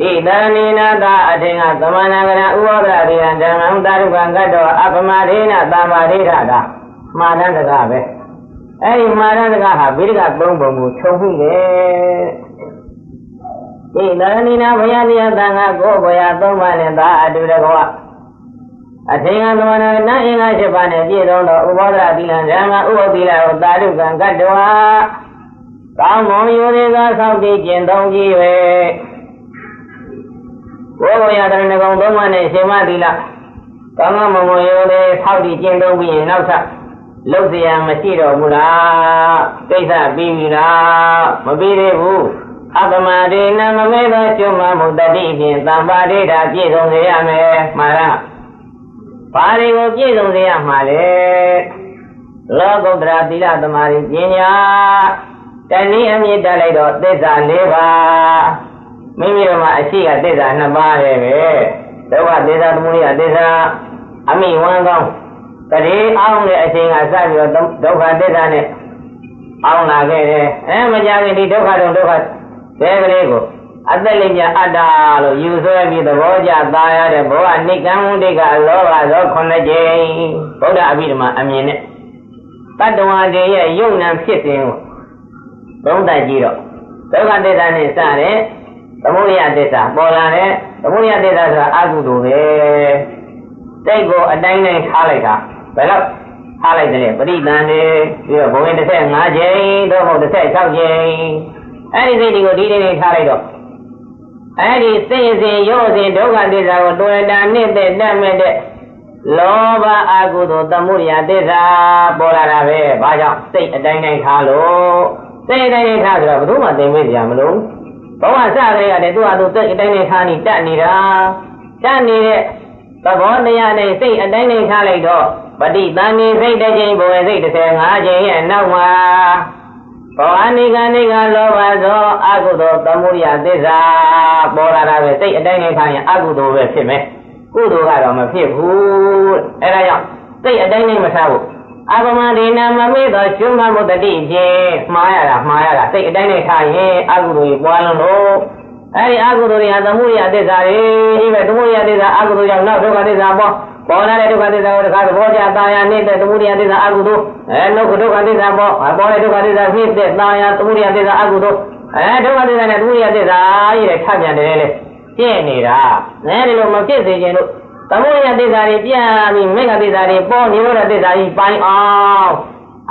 ဣတဏိနာသာအထင်ကသမဏဂရဥဝဒရိယဓမ္မံတာရုကံကတ္တောအပမဒိနသမ္မာဒိဋ္ဌတာမှားတဲ့တကားပဲအဲ့ဒီမှားတဲ့တကားဟာဗိဓကသုံးပုံကိုခြုံပြီးတယ်ဣတဏိနာဘုရားတရားသံဃာကိုဘုရားသုံးပါးနဲ့သာအတူတကွအထင်ကသမဏနာအင်္ဂါ၈ပါးနဲ့ပြည့်စုံသောဥပောဒရာသီလံဓမ္မဥပ္ပတိလာကိုတာရုကံကတ္တောကောင်းမွန်ယူသေးသောဆောက်တည်ကျင့်သုံးကြည့်၍ ဘောဝရတရဏဂုံသုံးပါးနဲ့ရှင်မသီလကောင်းကောင်းမွန်မွန်ယူသေးဆောက်တည်ကျင့်သုံးပြီးရင်နောက်ထပ်လုတ်เสียမရှိတော့ဘူးလားကိစ္စပြီးပြီလားမပြီးသေးဘူးအပမဒေနမမေသောကျွမ်းမမှုတတိဖြင့်သံပါဒိတာပြည့်စုံစေရမယ်မှားလားဘာတွေကိုပြည့်စုံစေရမှာလဲလောကုတ္တရာသီလသမารိပညာတနည်းအမြင့်တက်လိုက်တော့သစ္စာ၄ပါး မိမိတို့မှာအရှိကသစ္စာ၂ပါးပဲပဲဒုက္ခသစ္စာသမုဒယသစ္စာအမိဝမ်းကောင်းတတိအောင်တဲ့အချိန်ကစပြီးတော့ဒုက္ခသစ္စာနဲ့အောင်လာခဲ့တယ်အဲမကြခင်ဒီဒုက္ခတော့ဒုက္ခဘယ်ကလေးကိုအသက်လေးပြအတ္တလို့ယူဆွဲပြီးသဘောကျသားရတဲ့ဘောကနိကံဝိတိကလောဘသောခုနှစ်ကြိမ်ဗုဒ္ဓအဘိဓမ္မာအမြင်နဲ့တတ္တဝါတွေရဲ့ယုံ nant ဖြစ်စဉ်ကိုသုံးသပ်ကြည့်တော့ဒုက္ခသစ္စာနဲ့စတဲ့ သမုဒယသစ္စာပေါ်လာတဲ့သမုဒယသစ္စာဆိုတာအကုသိုလ်ပဲစိတ်ကိုအတိုင်းတိုင်းထားလိုက်တာဘယ်တော့ထားလိုက်တယ်ပရိသန်နေပြီးတော့ဘုံရင်35ကြိမ်တော့မဟုတ်36ကြိမ်အဲ့ဒီစိတ်တွေကိုဒီဒီနေထားလိုက်တော့အဲ့ဒီစိတ်စဉ်ရောစဉ်ဒုက္ခသစ္စာကိုတွေ့တာနှစ်သက်တတ်မဲ့တဲ့လောဘအကုသိုလ်သမှုရိယသစ္စာပေါ်လာတာပဲဘာကြောင့်စိတ်အတိုင်းတိုင်းထားလို့စိတ်အတိုင်းတိုင်းထားဆိုတော့ဘယ်သူမှသင်မေးကြမလို့ ဘဝစကြရတဲ့သူ့ဟာသူစိတ်အတိုင်းတိုင်းထားနေတတ်နေတာတတ်နေတဲ့သဘောတရားနဲ့စိတ်အတိုင်းတိုင်းထားလိုက်တော့ပฏิတန်နေစိတ်တစ်ချိန်ဘဝစိတ်35ချိန်ရဲ့နောက်မှာဘောအနိကနိကလောဘသောအကုသိုလ်သမှုရိယသစ္စာပေါ်လာတာပဲစိတ်အတိုင်းတိုင်းထားရင်အကုသိုလ်ပဲဖြစ်မယ်ကုသိုလ်ကတော့မဖြစ်ဘူးအဲဒါကြောင့်စိတ်အတိုင်းတိုင်းမထားဘူး အပမဒေနမမေသောကျွမ်းမမှုတတိဖြင့်မှားရတာမှားရတာစိတ်အတိုင်းတိုင်းထားရင်အကုသိုလ်ကြီးပွားလုံးလို့အဲဒီအကုသိုလ်တွေကသမှုရိယသစ္စာတွေဒီပဲသမှုရိယသစ္စာအကုသိုလ်ကြောင့်နောက်ဒုက္ခသစ္စာပေါ်ပေါ်လာတဲ့ဒုက္ခသစ္စာကိုတခါသဘောကျတာယာနေတဲ့သမှုရိယသစ္စာအကုသိုလ်အဲနှုတ်ဒုက္ခသစ္စာပေါ်ပေါ်တဲ့ဒုက္ခသစ္စာဖြစ်တဲ့တာယာသမှုရိယသစ္စာအကုသိုလ်အဲဒုက္ခသစ္စာနဲ့သမှုရိယသစ္စာကြီးတဲ့ထပ်ပြန်တယ်လေပြည့်နေတာအဲဒီလိုမဖြစ်စေခြင်းလို့ သမုဒယသစ္စာတွေပြပြီးမေဃသစ္စာတွေပေါ်နိရောဓသစ္စာကြီးပိုင်းအောင်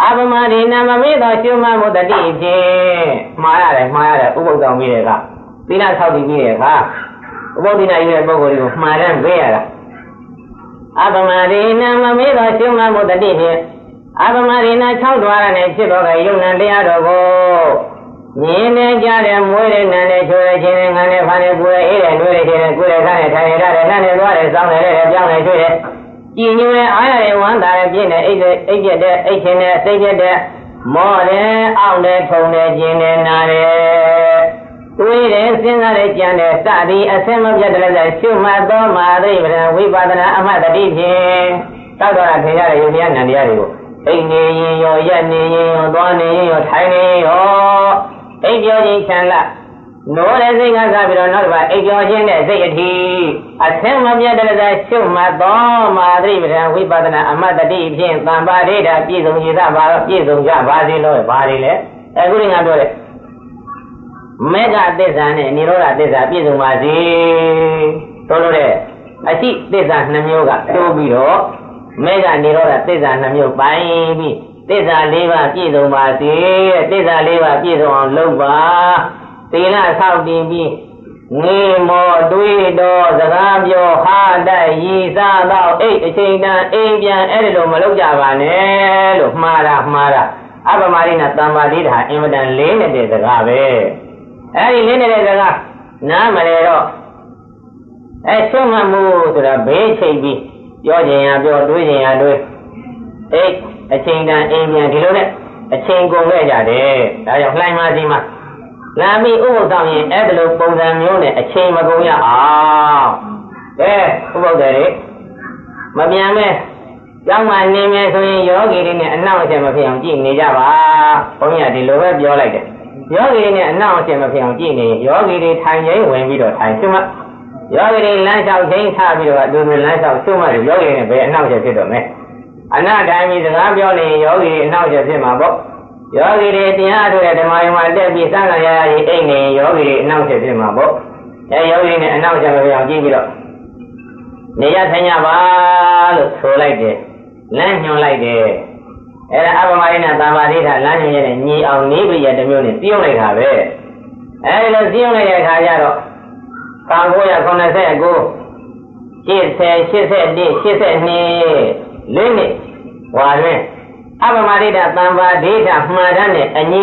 အပမဒေနမမေသောရှုမှတ်မှုတတိဖြင့်မှားရတယ်မှားရတယ်ဥပုသ္တောင်ပြီးတဲ့အခါသီလဆောက်တည်ပြီးတဲ့အခါဥပုသ္တိနာကြီးတဲ့ပုဂ္ဂိုလ်တွေကိုမှားတယ်ပေးရတာအပမဒေနမမေသောရှုမှတ်မှုတတိဖြင့်အပမဒေန6တွားရနဲ့ဖြစ်သောကယုံနံတရားတော်ကို မြင်နေကြတဲ့မွေးတဲ့နံနဲ့ချိုးတဲ့ချင်းနဲ့ငန်းနဲ့ဖန်နဲ့ပူတဲ့အေးတဲ့နှွေးတဲ့ချင်းနဲ့ကိုယ်တဲ့ခါနဲ့ထိုင်ရတဲ့နတ်နဲ့သွားတဲ့စောင်းနေတဲ့ပြောင်းနေချွေးတဲ့ကြည်ညိုတဲ့အားရတဲ့ဝမ်းသာတဲ့ပြည့်တဲ့အိတ်တဲ့အိတ်ကျက်တဲ့အိတ်ချင်းတဲ့စိတ်ကျက်တဲ့မော့တဲ့အောင့်တဲ့ထုံတဲ့ကျင်တဲ့နာတဲ့တွေးတယ်စဉ်းစားတဲ့ကြံတဲ့စသည်အစင်မပြတ်တဲ့လည်းရှုမှတ်သောမာသိဗရဝိပဿနာအမှတ်တတိဖြင့်တောက်တော်တာခင်ရတဲ့ယုံတရားနံတရားတွေကိုအိတ်နေရင်ရောရက်နေရင်ရောသွားနေရင်ရောထိုင်နေရော အိပ်ကျော်ခြင်းချမ်းလာနိုးတဲ့စိတ်ကစားပြီးတော့နောက်တစ်ပါးအိပ်ကျော်ခြင်းတဲ့စိတ်အထီးအသင်းမပြတ်တဲ့တဲ့ရှုမှတ်သောမာသရိပဒံဝိပဿနာအမတ္တတိဖြင့်သံပါဒိတာပြည့်စုံရသပါပြည့်စုံကြပါစေလို့ပါလေလေအခုငါပြောတဲ့မေဃသစ္စာနဲ့និရောဓသစ္စာပြည့်စုံပါစေတို့လို့တဲ့အရှိသစ္စာနှမျိုးကတိုးပြီးတော့မေဃនិရောဓသစ္စာနှမျိုးပိုင်းပြီး သစ္စာလေးပါးပြည့်စုံပါစေသစ္စာလေးပါးပြည့်စုံအောင်လုပ်ပါသီလဆောက်တည်ပြီးငေမောတွေးတော်စကားပြောဟာတိုက်ရည်စားတော့အိတ်အချိန်တန်အိမ်ပြန်အဲ့ဒီလိုမလုပ်ကြပါနဲ့လို့မှားတာမှားတာအပမရိဏတမ္ပါတိတာအင်မတန်လေးနေတဲ့စကားပဲအဲ့ဒီလေးနေတဲ့စကားနားမလဲတော့အဲဆုံးမမှုဆိုတာဘေးချိန်ပြီးပြောခြင်းရပြောတွေးခြင်းရတွေးအိတ် အချိန်တန်အိမ်ပြန်ဒီလိုနဲ့အချိန်ကုန်ခဲ့ကြတယ်ဒါကြောင့်လှိုင်းမစီမှာလာပြီးဥပုသ်ဆောင်ရင်အဲ့ဒီလိုပုံစံမျိုးနဲ့အချိန်မကုန်ရအောင်ကဲဥပုသ်တွေမပြန်မဲကျောင်းမှာနေမယ်ဆိုရင်ယောဂီတွေနဲ့အနောက်အချက်မဖြစ်အောင်ကြည့်နေကြပါဘုန်းကြီးကဒီလိုပဲပြောလိုက်တယ်ယောဂီတွေနဲ့အနောက်အရှင်မဖြစ်အောင်ကြည့်နေယောဂီတွေထိုင်ခြင်းဝင်ပြီးတော့ထိုင်ရှုမှတ်ယောဂီတွေလမ်းလျှောက်ခြင်းထားပြီးတော့အတူတူလမ်းလျှောက်ရှုမှတ်ယောဂီတွေနဲ့ဘယ်အနောက်ရှင်ဖြစ်တော့မလဲ အနာတိုင်းပြီးစကားပြောနေယောဂီအနောက်ရှင်ဖြစ်မှာပေါ့ယောဂီတွေတရားထုတ်တဲ့ဓမ္မယုံမှာတက်ပြီးစံဃာရာကြီးအိတ်နေယောဂီတွေအနောက်ရှင်ဖြစ်မှာပေါ့အဲယောဂီနဲ့အနောက်ရှင်မဖြစ်အောင်ကြည့်ပြီးတော့နေရထိုင်ကြပါလို့ဆိုလိုက်တယ်လမ်းညွှန်လိုက်တယ်အဲ့ဒါအပမရိနာသံပါတိထလမ်းညွှန်ရတဲ့ညီအောင်နေပြရတစ်မျိုးနဲ့ပြုံးလိုက်တာပဲအဲ့ဒီလိုပြုံးလိုက်တဲ့အခါကျတော့1989 80 81 82 လေးနှစ်ဟွာတွင်အပမရိဒသံပါဒိဋ္ဌမှန်တမ်းနဲ့အညီ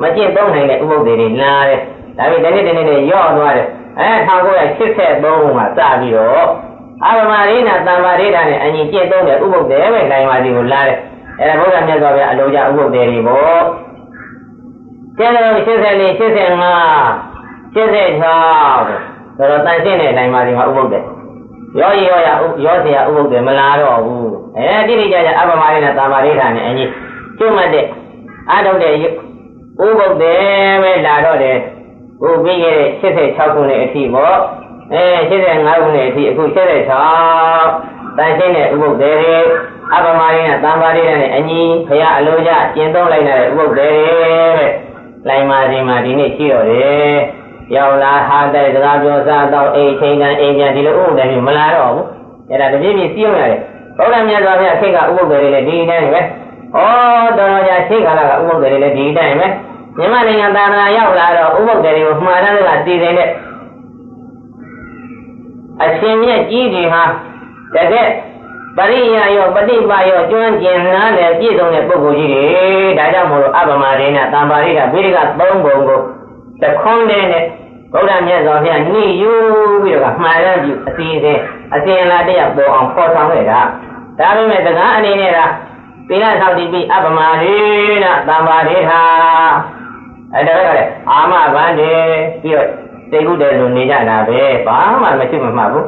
မကျင့်သုံးနိုင်တဲ့ဥပုဒ်တွေလာတယ်ဒါပေမဲ့ဒီနေ့ဒီနေ့ရော့သွားတယ်အဲ1983မှာစပြီးတော့အပမရိဒသံပါဒိဋ္ဌနဲ့အညီကျင့်သုံးတဲ့ဥပုဒ်တွေပဲနိုင်ပါစီကိုလာတယ်အဲဒါဘုရားမြတ်စွာဘုရားအလိုကြဥပုဒ်တွေပေါ့ကျန်တော်84 85 86ဆိုတော့တန်ရှင်းတဲ့နိုင်ပါစီမှာဥပုဒ် တယ်ရောရရောရရောเสียဥပုဒ်တယ်မလာတော့ဘူးအဲဒီတိကျကျအပမရိနဲ့သံပါရိဌာနဲ့အညီကျွတ်မှတ်တဲ့အထုတ်တဲ့ဥပုဒ်တယ်ပဲလာတော့တယ်ခုပြီးခဲ့တဲ့86ခုနှစ်အထိပေါ့အဲ85ခုနှစ်အထိအခု86တန်ရှင်းတဲ့ဥပုဒ်တယ်အပမရိနဲ့သံပါရိနဲ့အညီဖရာအလိုကြကျင့်သုံးလိုက်တဲ့ဥပုဒ်တယ်ပဲလိုင်မာစီမှာဒီနေ့ရှိတော့တယ် ရောက်လာဟာတဲ့စကားပြောစားတော့အိမ်ချိန်တန်အိမ်ပြန်ဒီလိုဥပဒေမျိုးမလာတော့ဘူးအဲ့ဒါတပြည့်ပြည့်စီးအောင်ရတယ်ဘုရားမြတ်စွာဘုရားအခေတ်ကဥပဒေတွေလည်းဒီတိုင်းပဲဩတော်တော်ကြာရှိခါလာကဥပဒေတွေလည်းဒီတိုင်းပဲမြန်မာနိုင်ငံသာသနာရောက်လာတော့ဥပဒေတွေကိုမှားတယ်ကတည်တယ်အရှင်မြတ်ကြီးတွေဟာတကယ်ပရိယာယောပฏิပါယောကျွမ်းကျင်နားတယ်ပြည့်စုံတဲ့ပုဂ္ဂိုလ်ကြီးတွေဒါကြောင့်မို့လို့အပမရိဏတံပါရိကဗိရိက၃ဘုံကို တခွန်းတဲ့နဲ့ဗုဒ္ဓမြတ်စွာဘုရားနှိယူပြီးတော့မှားရပြုအစီအစဉ်အစဉ်အလာတရပေါ်အောင်ဖော်ဆောင်ခဲ့တာဒါပေမဲ့တကားအနေနဲ့ကသီလဆောက်တည်ပြီးအပမရိဏတံပါရိထာအဲ့ဒါကလည်းအာမဗန္တေပြီးတော့သိကုတယ်လို့နေကြတာပဲဘာမှမရှိမှမှဘူး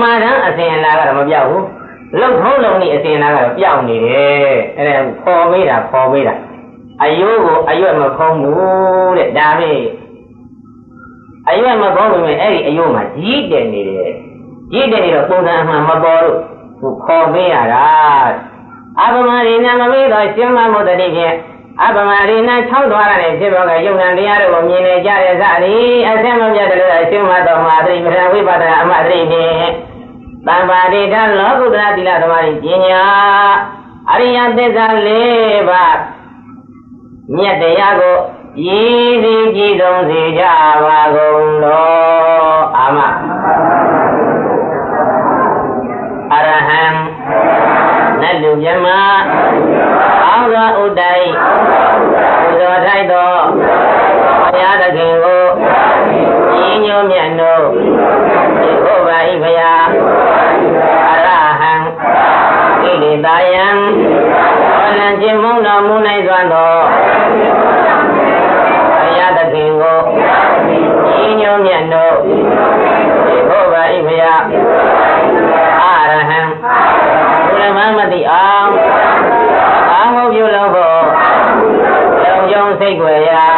မှားတမ်းအစဉ်အလာကတော့မပြောက်ဘူးလုံထုံးလုံးဤအစဉ်အလာကတော့ပြောက်နေတယ်အဲ့ဒါခေါ်မေးတာခေါ်မေးတာ အယိုးကိုအရွက်မဖုံးဘူးတဲ့ဒါပဲအရွက်မဖုံးဘူးမဲ့အဲ့ဒီအယိုးမှာကြီးတယ်နေတယ်ကြီးတယ်နေတော့ပုံစံအမှန်မပေါ်လို့သူခေါ်မေးရတာအပမရိနာမမေးတော့ရှင်မမုဒ္တိဖြင့်အပမရိနာ၆သွားရတဲ့ဖြစ်ဘောကယုံနာတရားတို့ကိုမြင်နေကြတဲ့စသည်အဆက်မပြတ်တယ်လို့ရှင်မတော်မှာသတိပဋ္ဌာန်ဝိပဿနာအမသတိဖြင့်တမ္ပါရိဋ္ဌလောကုတ္တရတိလသမာဓိပညာအရိယသစ္စာ၄ပါး မြတ်တရားကိုရည်စည်ကြည်ဆုံးစေကြပါကုန်တော်အာမအရဟံနတ်လူမြမအောင်းသောဥဒ္ဒိပူဇော်ထိုက်သောဘုရားသခင်ကိုညီညွတ်မြတ်တို့ဒီဘုရားဤဘုရားအရဟံဣတိတာယံ ဘောလံခြင်းမုန်းတော်မူနိုင်စွာသောဘုရားသခင်ကိုညီညွတ်မြတ်တို့ဒီဘုရားဤဘုရားအရဟံဘုရမမတိအောင်အာဟုပြုလို့ဖို့လုံကြုံစိတ်ွယ်ရာ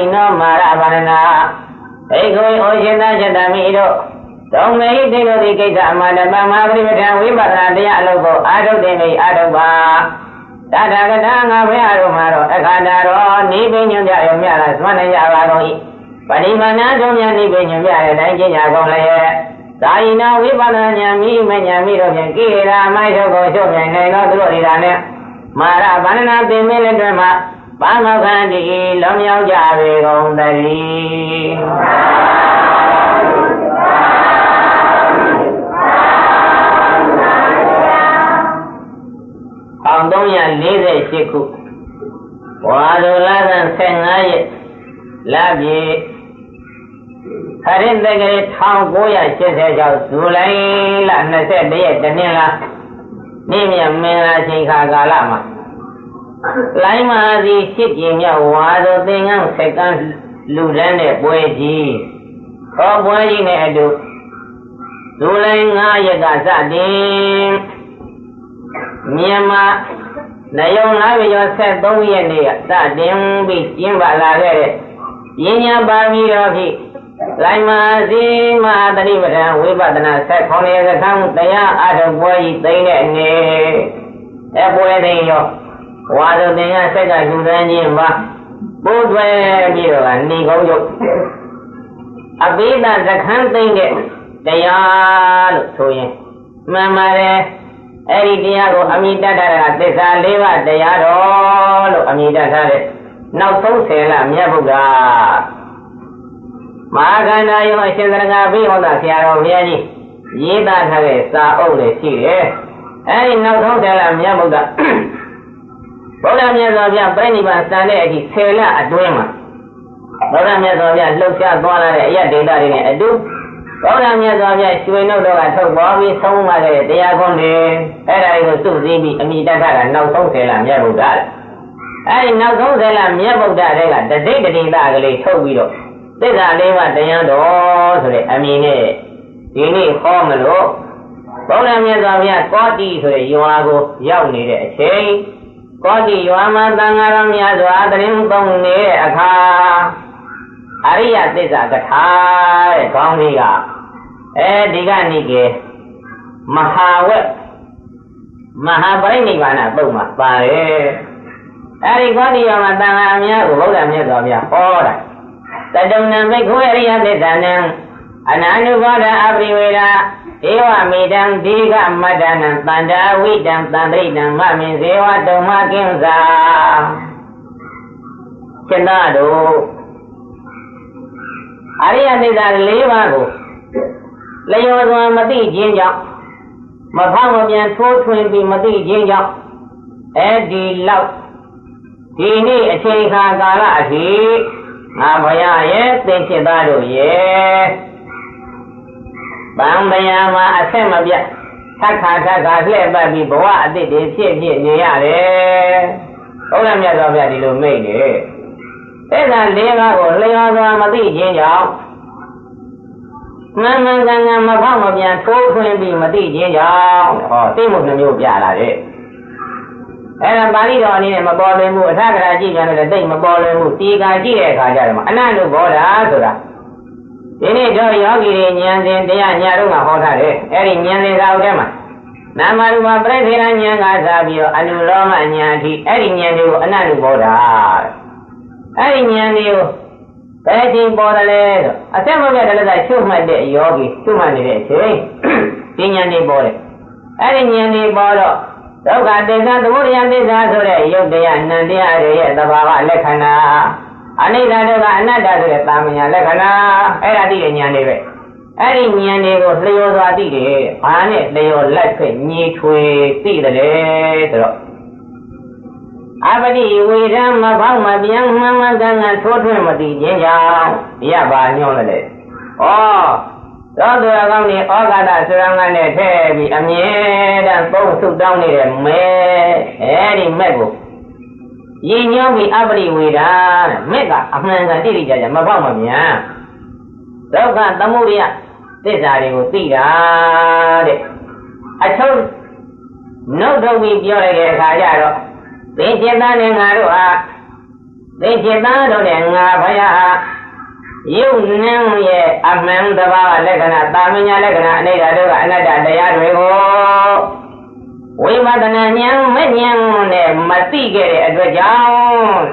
န္တိဇာယိနောမာရဗန္နာဧကိုဩရှင်သာချတမိတို့သုံးမေတိတို့ဒီကိစ္စအမတပံမဟာပရိပဌာဝိပဿနာတရားအလုပ်ကိုအာထုတ်တယ်မိအာထုတ်ပါတထာဂတငါဘုရားတို့မှာတော့အခါတာရောနိဗ္ဗာန်ညွှန်ပြရုံများလားသမဏရပါကုန်၏ပရိမာဏထုံးများနိဗ္ဗာန်ညွှန်ပြတဲ့တိုင်းကျင့်ကြကုန်လည်းသာယနာဝိပဿနာဉာဏ်မိမဉာဏ်မိတို့ဖြင့်ကိရိယာမိုက်ထုတ်ကိုချုပ်မြိုင်နိုင်သောသူတို့တွေဒါနဲ့မာရဗန္ဒနာပင်မင်းလက်တွင်မှ ဘာမောခန္တိလွန်မြောက်ကြပေကုန်သတည်းအောင်348ခုဝါဒုလသံ15ရက်လပြည့်ခရင်တကယ်1986ဇူလိုင်လ21ရက်တနင်္လာနေ့မြမင်္ဂလာချိန်ခါကာလမှာ လိုင်းမဟာစီရှစ်ပြင်မြောက်ဝါသောသင်္ကန်းဆက်ကန်းလူတန်းတဲ့ပွဲကြီးဟောပွဲကြီးနဲ့အတူဇူလိုင်9ရက်ကစတင်မြန်မာနယုံလာပြီးတော့73ရက်နေ့ကစတင်ပြီးကျင်းပလာခဲ့တဲ့ရင်းညာပါမီတော်ဖြင့်လိုင်မာစီမဟာတတိပဒံဝိပဿနာဆက်ခေါင်းရကံတရားအထုပွဲကြီးသိမ့်တဲ့နေ့အပွဲသိရော ဝါဒသင်္ကဆက်ကယူသွင်းခြင်းမှာပိုးတွဲပြီးတော့ကနေကောင်းရုပ်အဘိဓသခန်းသိမ့်တဲ့တရားလို့ဆိုရင်မှန်ပါတယ်အဲ့ဒီတရားကိုအမိတတ်တာကသစ္စာ၄ပါးတရားတော်လို့အမိတတ်ထားတဲ့နောက်ဆုံးဆယ်လမြတ်ဗုဒ္ဓမဟာခန္ဓာယောအရှင်သရဏဘိဟောတာဆရာတော်ဘုရားကြီးရေးသားထားတဲ့စာအုပ်လေးရှိတယ်အဲဒီနောက်ဆုံးဆယ်လမြတ်ဗုဒ္ဓ ဗုဒ္ဓမြတ်စွာဘုရားပြိဋိဘံစံတဲ့အထိဆယ်လအတွင်းမှာဗုဒ္ဓမြတ်စွာဘုရားလှုပ်ရှားသွားလာတဲ့အယဒေတာတွေနဲ့အတူဗုဒ္ဓမြတ်စွာဘုရားရွှေနှုတ်တော်ကထုတ်ပေါ်ပြီးဆုံးမတဲ့တရားခွန်တွေအဲ့ဒါတွေကိုစုစည်းပြီးအမိတတ်တာကနောက်ဆုံးဆယ်လမြတ်ဗုဒ္ဓအဲဒီနောက်ဆုံးဆယ်လမြတ်ဗုဒ္ဓတွေကတစိတ်တတိတာကလေးထုတ်ပြီးတော့သစ္စာလေးပါးတရားတော်ဆိုတဲ့အမည်နဲ့ဒီနေ့ဟောမလို့ဘုရားမြတ်စွာဘုရားကောတိဆိုတဲ့ရွာကိုရောက်နေတဲ့အချိန် ကောတိရွာမှာတန်ဃာတော်များစွာတရင်သုံးနေတဲ့အခါအရိယသစ္စာကထာတဲ့ခေါင်းလေးကအဲဒီကနေ့ကမဟာဝက်မဟာပရိနိဗ္ဗာန်ပုံမှာပါတယ်အဲဒီကောတိရွာမှာတန်ဃာအများကိုဘုရားမြတ်စွာဘုရားဟောတာတတုံနံဘိခွေအရိယသစ္စာနံ အနာနုဘောဓအပရိဝေဒဧဝမေတံဒီကမတ္တနံတန္တာဝိတံတန္တိတံမမင်ဇေဝတုံမကင်းစာကျင်နာတို့အရိယသစ္စာ၄ပါးကိုလျော်စွာမသိခြင်းကြောင့်မဖောက်မပြန်ထိုးထွင်းပြီးမသိခြင်းကြောင့်အဲဒီလောက်ဒီနေ့အချိန်ခါကာလအထိငါဘုရားရဲ့သင်္ချစ်သားတို့ရဲ့ ဗံပယံမှာအဆက်မပြတ်သက္ခါသက္ခါလှည့်ပတ်ပြီးဘဝအတိတ်တွေဖြစ်ဖြစ်နေရတယ်။ဘုရားမြတ်စွာဘုရားဒီလိုမိတ်တယ်။အဲ့ဒါ၄ပါးကိုလျော်စွာမသိခြင်းကြောင့်မှန်မှန်ကန်ကန်မဖောက်မပြန်ထိုးထွင်းပြီးမသိခြင်းကြောင့်ဟောသိမှုနှမျိုးပြလာတယ်။အဲ့ဒါပါဠိတော်အနေနဲ့မပေါ်လွင်ဘူးအထကရာကြည့်ကြတယ်တိတ်မပေါ်လွင်ဘူးတီကာကြည့်တဲ့အခါကျတော့အနန္တုဘောဓာဆိုတာ ဒီနေ့တော့ယောဂီတွေဉာဏ်စဉ်တရားညာတော့မှဟောထားတယ်အဲ့ဒီဉာဏ်စဉ်သာဥထဲမှာနာမရူပပြိသေရဉာဏ်ကစားပြီးတော့အနုလောမဉာဏ်အထိအဲ့ဒီဉာဏ်တွေကိုအနန္တုဘောဓာအဲ့ဒီဉာဏ်တွေကိုဘယ်ချိန်ပေါ်တယ်လဲဆိုအဆက်မပြတ်တယ်လည်းချုပ်မှတ်တဲ့ယောဂီချုပ်မှတ်နေတဲ့အချိန်ဒီဉာဏ်တွေပေါ်တယ်အဲ့ဒီဉာဏ်တွေပေါ်တော့ဒုက္ခသစ္စာသမုဒယသစ္စာဆိုတဲ့ယုတ်တရားနံတရားတွေရဲ့သဘာဝလက္ခဏာ အနိစ္စဒုက္ခအနတ္တဆိုတဲ့တာမညာလက္ခဏာအဲ့ဒါသိတဲ့ဉာဏ်တွေပဲအဲ့ဒီဉာဏ်တွေကိုလျော်စွာသိတယ်ဘာနဲ့လျော်လက်ဖက်ညီထွေသိတယ်ဆိုတော့အပတိဝေဒံမဖောက်မပြန်မှန်မှန်ကန်ကန်ထိုးထွင်းမသိခြင်းကြောင့်ရပါညွှန်းတယ်ဩသောသူရကောင်းนี่ဩဃာတဆရံကနဲ့ထည့်ပြီးအမြဲတမ်းပုံဆုတောင်းနေတဲ့မဲအဲဒီမဲ့ကို ရည်ညွှန်းပြီးအပရိဝေဒာတဲ့မဲ့ကအမှန်ကန်တိတိကျကျမပေါက်မမြန်ဒုက္ခသမုဒယသစ္စာတွေကိုသိတာတဲ့အချုပ်နှုတ်ထုတ်ပြီးပြောလိုက်တဲ့အခါကျတော့သင်္ချေသားနဲ့ငါတို့ဟာသင်္ချေသားတို့နဲ့ငါဘုရားဟာယုတ်နင်းရဲ့အမှန်တဘာလက္ခဏာတာမညာလက္ခဏာအနိဒာတို့ကအနတ္တတရားတွေကို ဝိပဿနာဉာဏ်မဉာဏ်နဲ့မသိခဲ့တဲ့အတွက်ကြောင့်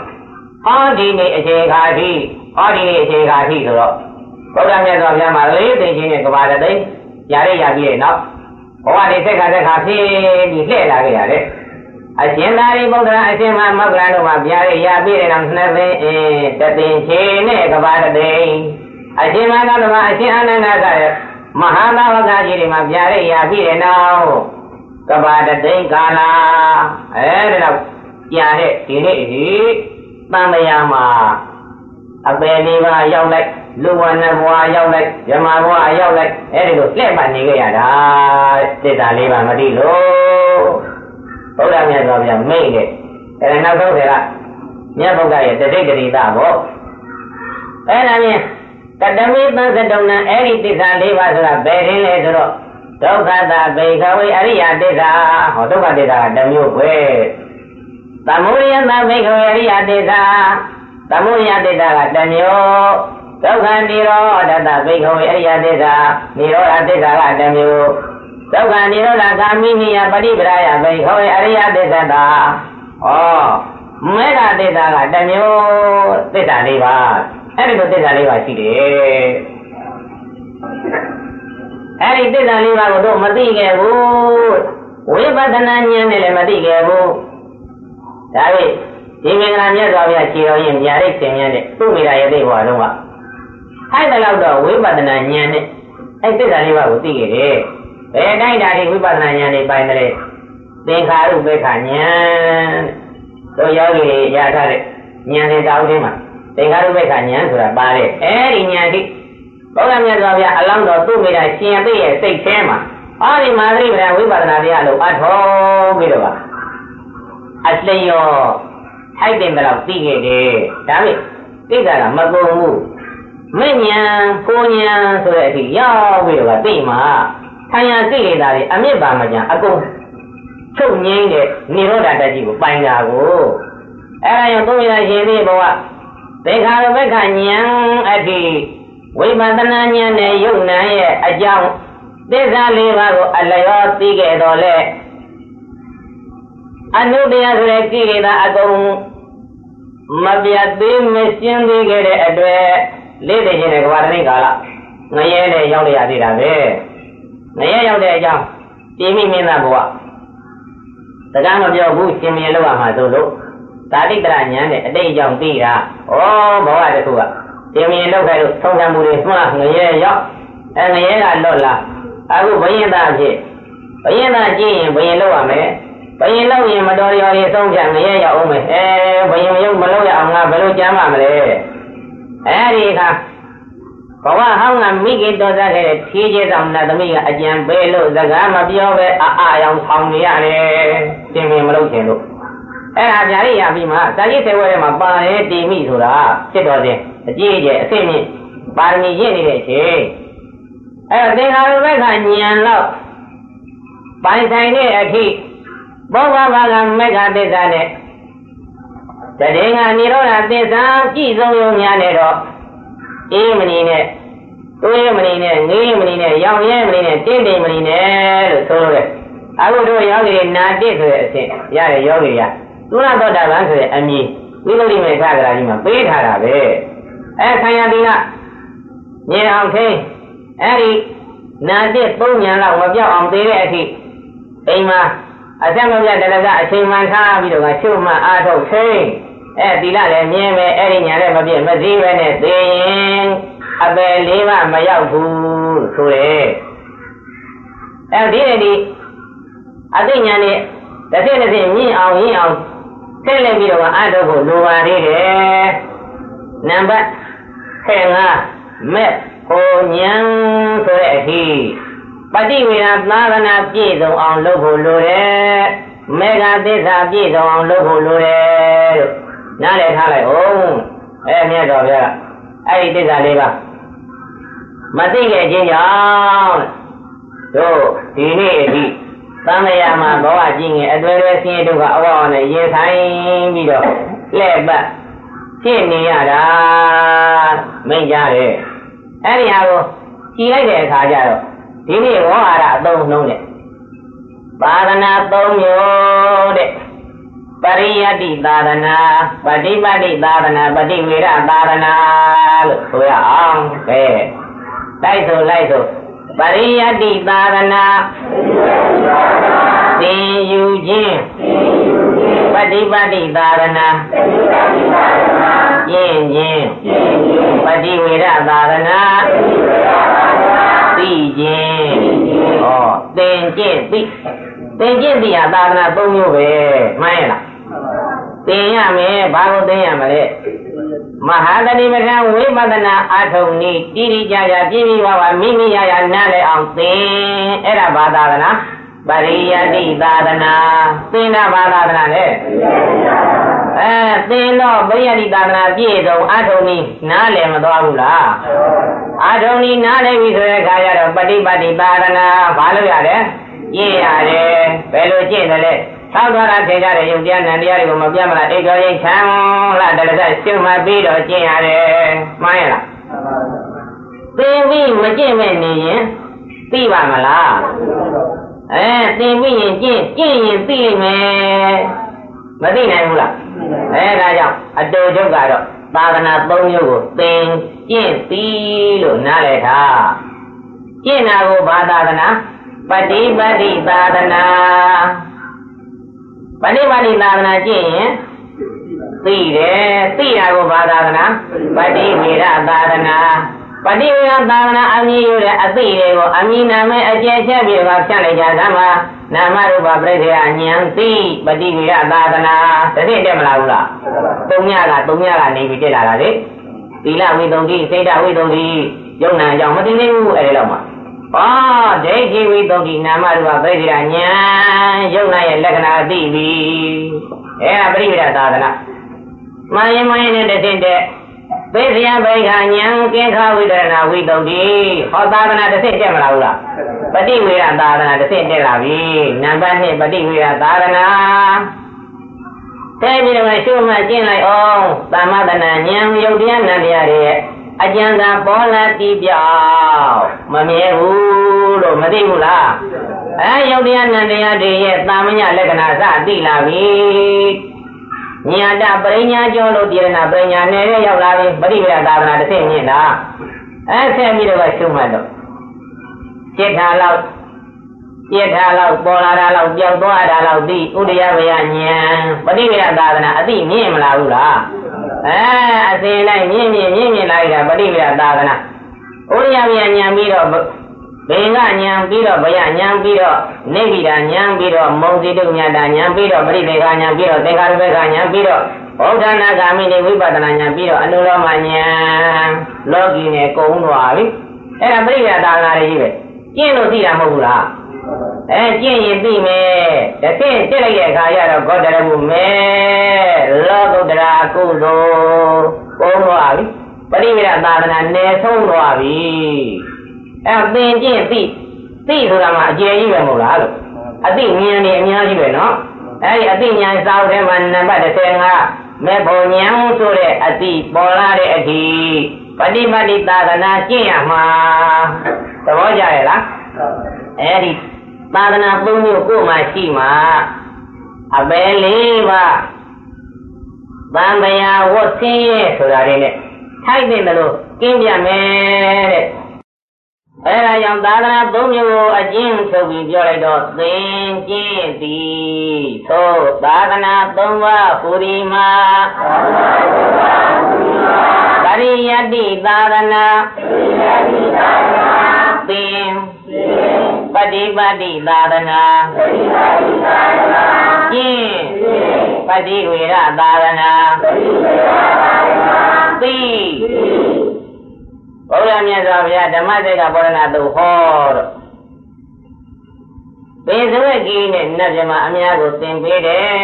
ဟောဒီနေ့အခြေခါထိဟောဒီနေ့အခြေခါထိဆိုတော့ဘုရားမြတ်စွာဘုရားမှာလေးသိချင်းနဲ့ကဘာတသိရရရပြီးတဲ့နောက်ဘဝဒီသက်ခါသက်ခါဖြစ်ပြီးလှည့်လာခဲ့ရတယ်အရှင်သာရိပုတ္တရာအရှင်မမောက္ခလတို့မှာဗျာရိရပြီးတဲ့နောက်နှစ်သိအင်းတသိချေနဲ့ကဘာတသိအရှင်မသောတမအရှင်အနန္ဒကရဲ့မဟာသဝကကြီးတွေမှာဗျာရိရပြီးတဲ့နောက် ကဘာတသိကာလအဲဒီတော့ကြာတဲ့ဒီနေ့ဒီတန်မယာမှာအပယ်လေးပါးရောက်လိုက်လူဝဏဘဝရောက်လိုက်ဇမဘဝရောက်လိုက်အဲဒီလိုလှည့်မှနေကြရတာစိတ်ဓာလေးပါမသိလို့ဘုရားမြတ်စွာဘုရားမိတ်တဲ့အဲနောက်ဆုံးတွေကမြတ်ဗုဒ္ဓရဲ့တတိတရိတာပေါ့အဲဒါမြင်တတမိသံသတုံနံအဲ့ဒီသစ္စာ၄ပါးဆိုတာဘယ်ရင်းလဲဆိုတော့ ဒုက္ခတာဘေခဝေအရိယသစ္စာဟောဒုက္ခသစ္စာကတစ်မျိုးပဲသမုဒယတာဘေခဝေအရိယသစ္စာသမုဒယသစ္စာကတစ်မျိုးဒုက္ခនិရောဓတဘေခဝေအရိယသစ္စာនិရောဓသစ္စာကတစ်မျိုးဒုက္ခនិရောဓကာမိနိယပရိပရာယဘေခဝေအရိယသစ္စာတာဩမေဃသစ္စာကတစ်မျိုးသစ္စာ၄ပါးအဲ့ဒီလိုသစ္စာ၄ပါးရှိတယ် အဲ့ဒီသစ္စာလေးပါးကိုတို့မသိခဲ့ဘူးဝိပဿနာဉာဏ်နဲ့လည်းမသိခဲ့ဘူးဒါပေဒီမင်္ဂလာမြတ်စွာဘုရားခြေတော်ရင်ညာရိတ်သင်ရတဲ့သူ့မိရာရဲ့သိဘွားလုံးကထိုက်တဲ့လောက်တော့ဝိပဿနာဉာဏ်နဲ့အဲ့သစ္စာလေးပါးကိုသိခဲ့တယ်ဘယ်တိုင်းတာဒီဝိပဿနာဉာဏ်နဲ့ပိုင်တယ်သင်္ခါရုပ္ပခဉာဏ်တို့ယောဂီရထားတဲ့ဉာဏ်နဲ့တောင်းခြင်းမှာသင်္ခါရုပ္ပခဉာဏ်ဆိုတာပါတယ်အဲ့ဒီဉာဏ်ဒီ ဘုရားမြတ်စွာဘုရားအလောင်းတော်သူ့မိတာရှင်သိရဲ့စိတ်ထဲမှာအာဒီမာသရိပဒဝိပဿနာတရားလို့အထောပြီးတော့ပါအလျော်ထိုက်တယ်မလို့သိခဲ့တယ်ဒါပေမဲ့သိတာကမကုန်ဘူးမဉဏ်ကိုဉဏ်ဆိုတဲ့အထိရောက်ပြီးတော့သိမှာထိုင်ရသိနေတာတွေအမြင့်ပါမကြအကုန်ချုပ်ငိမ့်တဲ့និရောဓတကြီးကိုပိုင်တာကိုအဲ့ဒါကြောင့်သုံးရရှင်သေးဘဝသင်္ခါရဘက်ကဉဏ်အထိ ဝိပဿနာဉာဏ်နဲ့ယုတ်နံရဲ့အကြောင်းသစ္စာလေးပါးကိုအလျောသိခဲ့တော်လဲအနုတရားဆိုတဲ့ကိလေသာအကုန်မပြတ်သေးမရှင်းသေးခဲ့တဲ့အတွက်လေးသိခြင်းတဲ့ကဘာတနိကာလငရဲနဲ့ရောက်ရသေးတာပဲငရဲရောက်တဲ့အကြောင်းတိမိမင်းသားဘဝတက္ကမပြောဘူးရှင်မြေလောက်ရမှာဆိုလို့သာတိတရဉာဏ်နဲ့အတိတ်အကြောင်းသိတာဩဘဝတစ်ခုက ရှင်မြေလောက်ခဲ့လို့ထုံးစံမှုတွေမှားငရဲရောက်အဲငရဲကလွတ်လာအခုဘယင်သားဖြစ်ဘယင်သားကြည့်ရင်ဘယင်လောက်ရမယ်ဘယင်လောက်ရင်မတော်ရော်ရင်ဆုံးဖြတ်ငရဲရောက်အောင်မယ်အဲဘယင်ရုပ်မလောက်ရအောင်ငါဘယ်လိုကြမ်းပါမလဲအဲဒီအခါဘဝဟောင်းကမိခင်တော်သားခဲ့တဲ့ဖြည်းချင်းဆောင်နတ်သမီးကအကြံပေးလို့စကားမပြောပဲအအယောင်ဆောင်နေရတယ်ရှင်မင်းမလုပ်ချင်လို့အဲ့ဒါဗျာရိရပြီးမှစာရိတ်သေးဝဲထဲမှာပါရဲတီမိဆိုတာဖြစ်တော်စဉ် အကြီးအကျယ်အစိမ့်မြင့်ပါရမီရင့်နေတဲ့အချိန်အဲ့တော့သင်္ခါရဘက်ကညံတော့ပိုင်ဆိုင်တဲ့အထိဘောဂဘာကမေဃသစ္စာနဲ့တတိယနိရောဓသစ္စာကြည်ဆုံးရုံများနဲ့တော့အေးမဏီနဲ့တွေးမဏီနဲ့ငေးမဏီနဲ့ရောင်ရဲမဏီနဲ့တင့်တယ်မဏီနဲ့လို့ဆိုလို့အခုတို့ယောဂီတွေနာတိဆိုတဲ့အဆင့်ရတဲ့ယောဂီတွေကသုရသောတာပန်ဆိုတဲ့အမည်ဝိသုဒ္ဓိမေခကရာကြီးမှာပေးထားတာပဲ အဲခံရတိကညင်အောင်ထိအဲ့ဒီနာတိသုံးညံလောက်မပြောက်အောင်သေးတဲ့အထိအိမ်မှာအဆက်မပြတ်တလကအချိန်မှန်ထားပြီးတော့ချုပ်မှအားထုတ်ထိအဲသီလလည်းမြင်ပဲအဲ့ဒီညာလည်းမပြည့်မစည်းပဲနဲ့သိရင်အပယ်လေးပါမရောက်ဘူးဆိုတယ်အဲဒီနေ့ဒီအသိဉာဏ်နဲ့တစ်ဆင့်တစ်ဆင့်မြင့်အောင်ရင်းအောင်ဆက်လက်ပြီးတော့အားထုတ်ဖို့လိုပါသေးတယ်နံပါတ် 15မဲ့ဟိုဉာဏ်ဆိုတဲ့အထိပฏิဝေဒသာသနာပြည့်စုံအောင်လုပ်ဖို့လိုတယ်မေဃသစ္စာပြည့်စုံအောင်လုပ်ဖို့လိုတယ်လို့နားလည်ထားလိုက်အောင်အဲမြတ်တော်ဗျာအဲ့ဒီသစ္စာလေးပါမသိခဲ့ခြင်းကြောင့်တို့ဒီနေ့အထိသံဃာမှာဘဝကြီးငယ်အတွဲတွဲဆင်းရဲဒုက္ခအဝအောင်နဲ့ရင်ဆိုင်ပြီးတော့လှဲ့ပတ် ဖြစ်နေရတာမိတ်ကြတယ်အဲ့ဒီဟာကိုကြည်လိုက်တဲ့အခါကျတော့ဒီနေ့ဝေါဟာရအသုံးနှုံးတဲ့ပါဒနာ၃မျိုးတဲ့ပရိယတ္တိသာသနာပฏิပတ်တိသာသနာပฏิဝေရသာသနာလို့ဆိုရအောင်ကဲတိုက်ဆိုလိုက်ဆိုပရိယတ္တိသာသနာသင်ယူခြင်း ပฏิပတ်တိသာသနာကျင့်ခြင်းပฏิဝေရသာသနာသိခြင်းဩသင်ကျင့်သိသင်ကျင့်သိရသာသနာ၃မျိုးပဲမှန်ရဲ့လားသင်ရမယ်ဘာလို့သင်ရမလဲမဟာတတိပဋ္ဌာန်ဝိပဿနာအထုံနည်းတိတိကျကျပြည့်ပြည့်ဝဝမိမိရရနားလည်အောင်သင်အဲ့ဒါဘာသာသနာ ပရိယတိသာသနာသင်တာဘာသာသနာလဲအဲသင်တော့ပရိယတိသာသနာပြည့်စုံအထုံနည်းနားလည်မသွားဘူးလားအထုံနည်းနားလည်ပြီဆိုတဲ့အခါကျတော့ပฏิပတ်တိသာသနာဘာလို့ရလဲကျင့်ရတယ်ဘယ်လိုကျင့်တယ်လဲသောက်သွားတာထေကြတဲ့ယုတ်တရားနံတရားတွေကိုမပြတ်မလားအိတ်တော်ရင်ချမ်းလာတရစရှုမှတ်ပြီးတော့ကျင့်ရတယ်မှန်ရဲ့လားသင်ပြီးမကျင့်မဲ့နေရင်သိပါမလား အဲသင်ပြီးရင်ကျင့်ကျင့်ရင်သိလိမ့်မယ်မသိနိုင်ဘူးလားအဲဒါကြောင့်အတူချုပ်ကတော့သာသနာ၃မျိုးကိုသင်ကျင့်ပြီးလို့နားလည်တာကျင့်တာကိုဘာသာသနာပฏิပတ်တိသာသနာပฏิပတ်တိသာသနာကျင့်ရင်သိတယ်သိတာကိုဘာသာသနာပฏิဝေရသာသနာ ပฏิဝေရသာသနာအမည်ရတဲ့အသိတွေကိုအမည်နာမဲအကျယ်ချက်ပြီးတော့ဖြတ်လိုက်ကြသမှာနာမရူပပြိထေယဉာဏ်သိပฏิဝေရသာသနာတသိတက်မလားဘူးလားသုံးညကသုံးညကနေပြီးတက်လာတာလေသီလဝိသုဒ္ဓိစေတဝိသုဒ္ဓိယုံနာကြောင့်မသိသေးဘူးအဲဒီတော့မှဩဒိဋ္ဌိဝိသုဒ္ဓိနာမရူပပြိထေယဉာဏ်ယုံနာရဲ့လက္ခဏာသိပြီအဲဒါပရိဝေရသာသနာမှန်ရင်မှန်ရင်နဲ့တသိတဲ့ သေစယဘိခာဉာဏ်ကင်းခဝိဒရဏဝိတုဒ္ဓိဟောသာသနာတစ်ဆင့်တက်မလားဘူးလားပฏิဝေရသာသနာတစ်ဆင့်တက်လာပြီနံပါတ်1ပฏิဝေရသာသနာတဲ့ပြီးတော့ရှုမှတ်ကျင့်လိုက်အောင်သမ္မတနာဉာဏ်ယုတ်တရားနံတရားတွေရဲ့အကျဉ်းသာပေါ်လာတည်ပြောက်မမြဲဘူးလို့မသိဘူးလားအဲယုတ်တရားနံတရားတွေရဲ့တာမညလက္ခဏာစသိလာပြီ ညာတပရိညာကျော်လို့ပြေရနာပရိညာနယ်ရဲ့ရောက်လာပြီပရိဝေဒသာသနာတစ်ဆင့်မြင့်တာအဲဆက်ပြီးတော့ရှုမှတ်တော့จิตထာလောက်จิตထာလောက်ပေါ်လာတာလောက်ကြောက်သွားတာလောက်သိဥဒယဝယဉာဏ်ပရိဝေဒသာသနာအသိမြင့်မလာဘူးလားအဲအစဉ်လိုက်မြင့်မြင့်မြင့်မြင့်လိုက်တာပရိဝေဒသာသနာဥဒယဝယဉာဏ်ပြီးတော့ ဘေငဉာဏ်ပြီးတော့ဘယဉာဏ်ပြီးတော့နေဗိဒာဉာဏ်ပြီးတော့မုံစီတုညတာဉာဏ်ပြီးတော့ပရိသေခဉာဏ်ပြီးတော့သင်္ခါရဘေခဉာဏ်ပြီးတော့ဘုဒ္ဓနာဂာမိနေဝိပဿနာဉာဏ်ပြီးတော့အနုလောမဉာဏ်လောကီနဲ့ကုံသွားပြီအဲ့ဒါပရိယသာသနာတွေကြီးပဲကျင့်လို့သိတာမဟုတ်ဘူးလားအဲကျင့်ရင်သိမယ်တသိတက်လိုက်တဲ့အခါကျတော့ဂေါတရမှုမဲလောကုတ္တရာကုသိုလ်ကုံသွားပြီပရိဝေဒသာသနာနယ်ဆုံးသွားပြီ အဲသင်ကျင့်သိသိဆိုတာမှအကျယ်ကြီးပဲမဟုတ်လားလို့အသိဉာဏ်နေအများကြီးပဲနော်အဲဒီအသိဉာဏ်စာအုပ်ထဲမှာနံပါတ်35မေဖို့ဉာဏ်ဆိုတဲ့အသိပေါ်လာတဲ့အထိပฏิပတ်တိသာသနာကျင့်ရမှာသဘောကျရဲ့လားအဲဒီသာသနာသုံးမျိုးကိုမှရှိမှာအပယ်လေးပါသံဃာဝတ်ဆင်းရဲဆိုတာတွေနဲ့ထိုက်တယ်လို့ကျင့်ပြမယ်တဲ့ အဲဒါကြောင့်သာသနာသုံးမျိုးကိုအကျဉ်းချုပ်ပြီးပြောလိုက်တော့သင်ကျင့်သည်သို့သာသနာသုံးပါးဟူဒီမှာပရိယတ္တိသာသနာသင်ပฏิပတ်တိသာသနာကျင့်ပฏิဝေရသာသနာသိ ဘုရားမြတ်စွာဘုရားဓမ္မစက်ကဘောရဏတုဟောတော့ဘေဇဝကီနဲ့နတ်မြမအများကိုသင်ပေးတယ်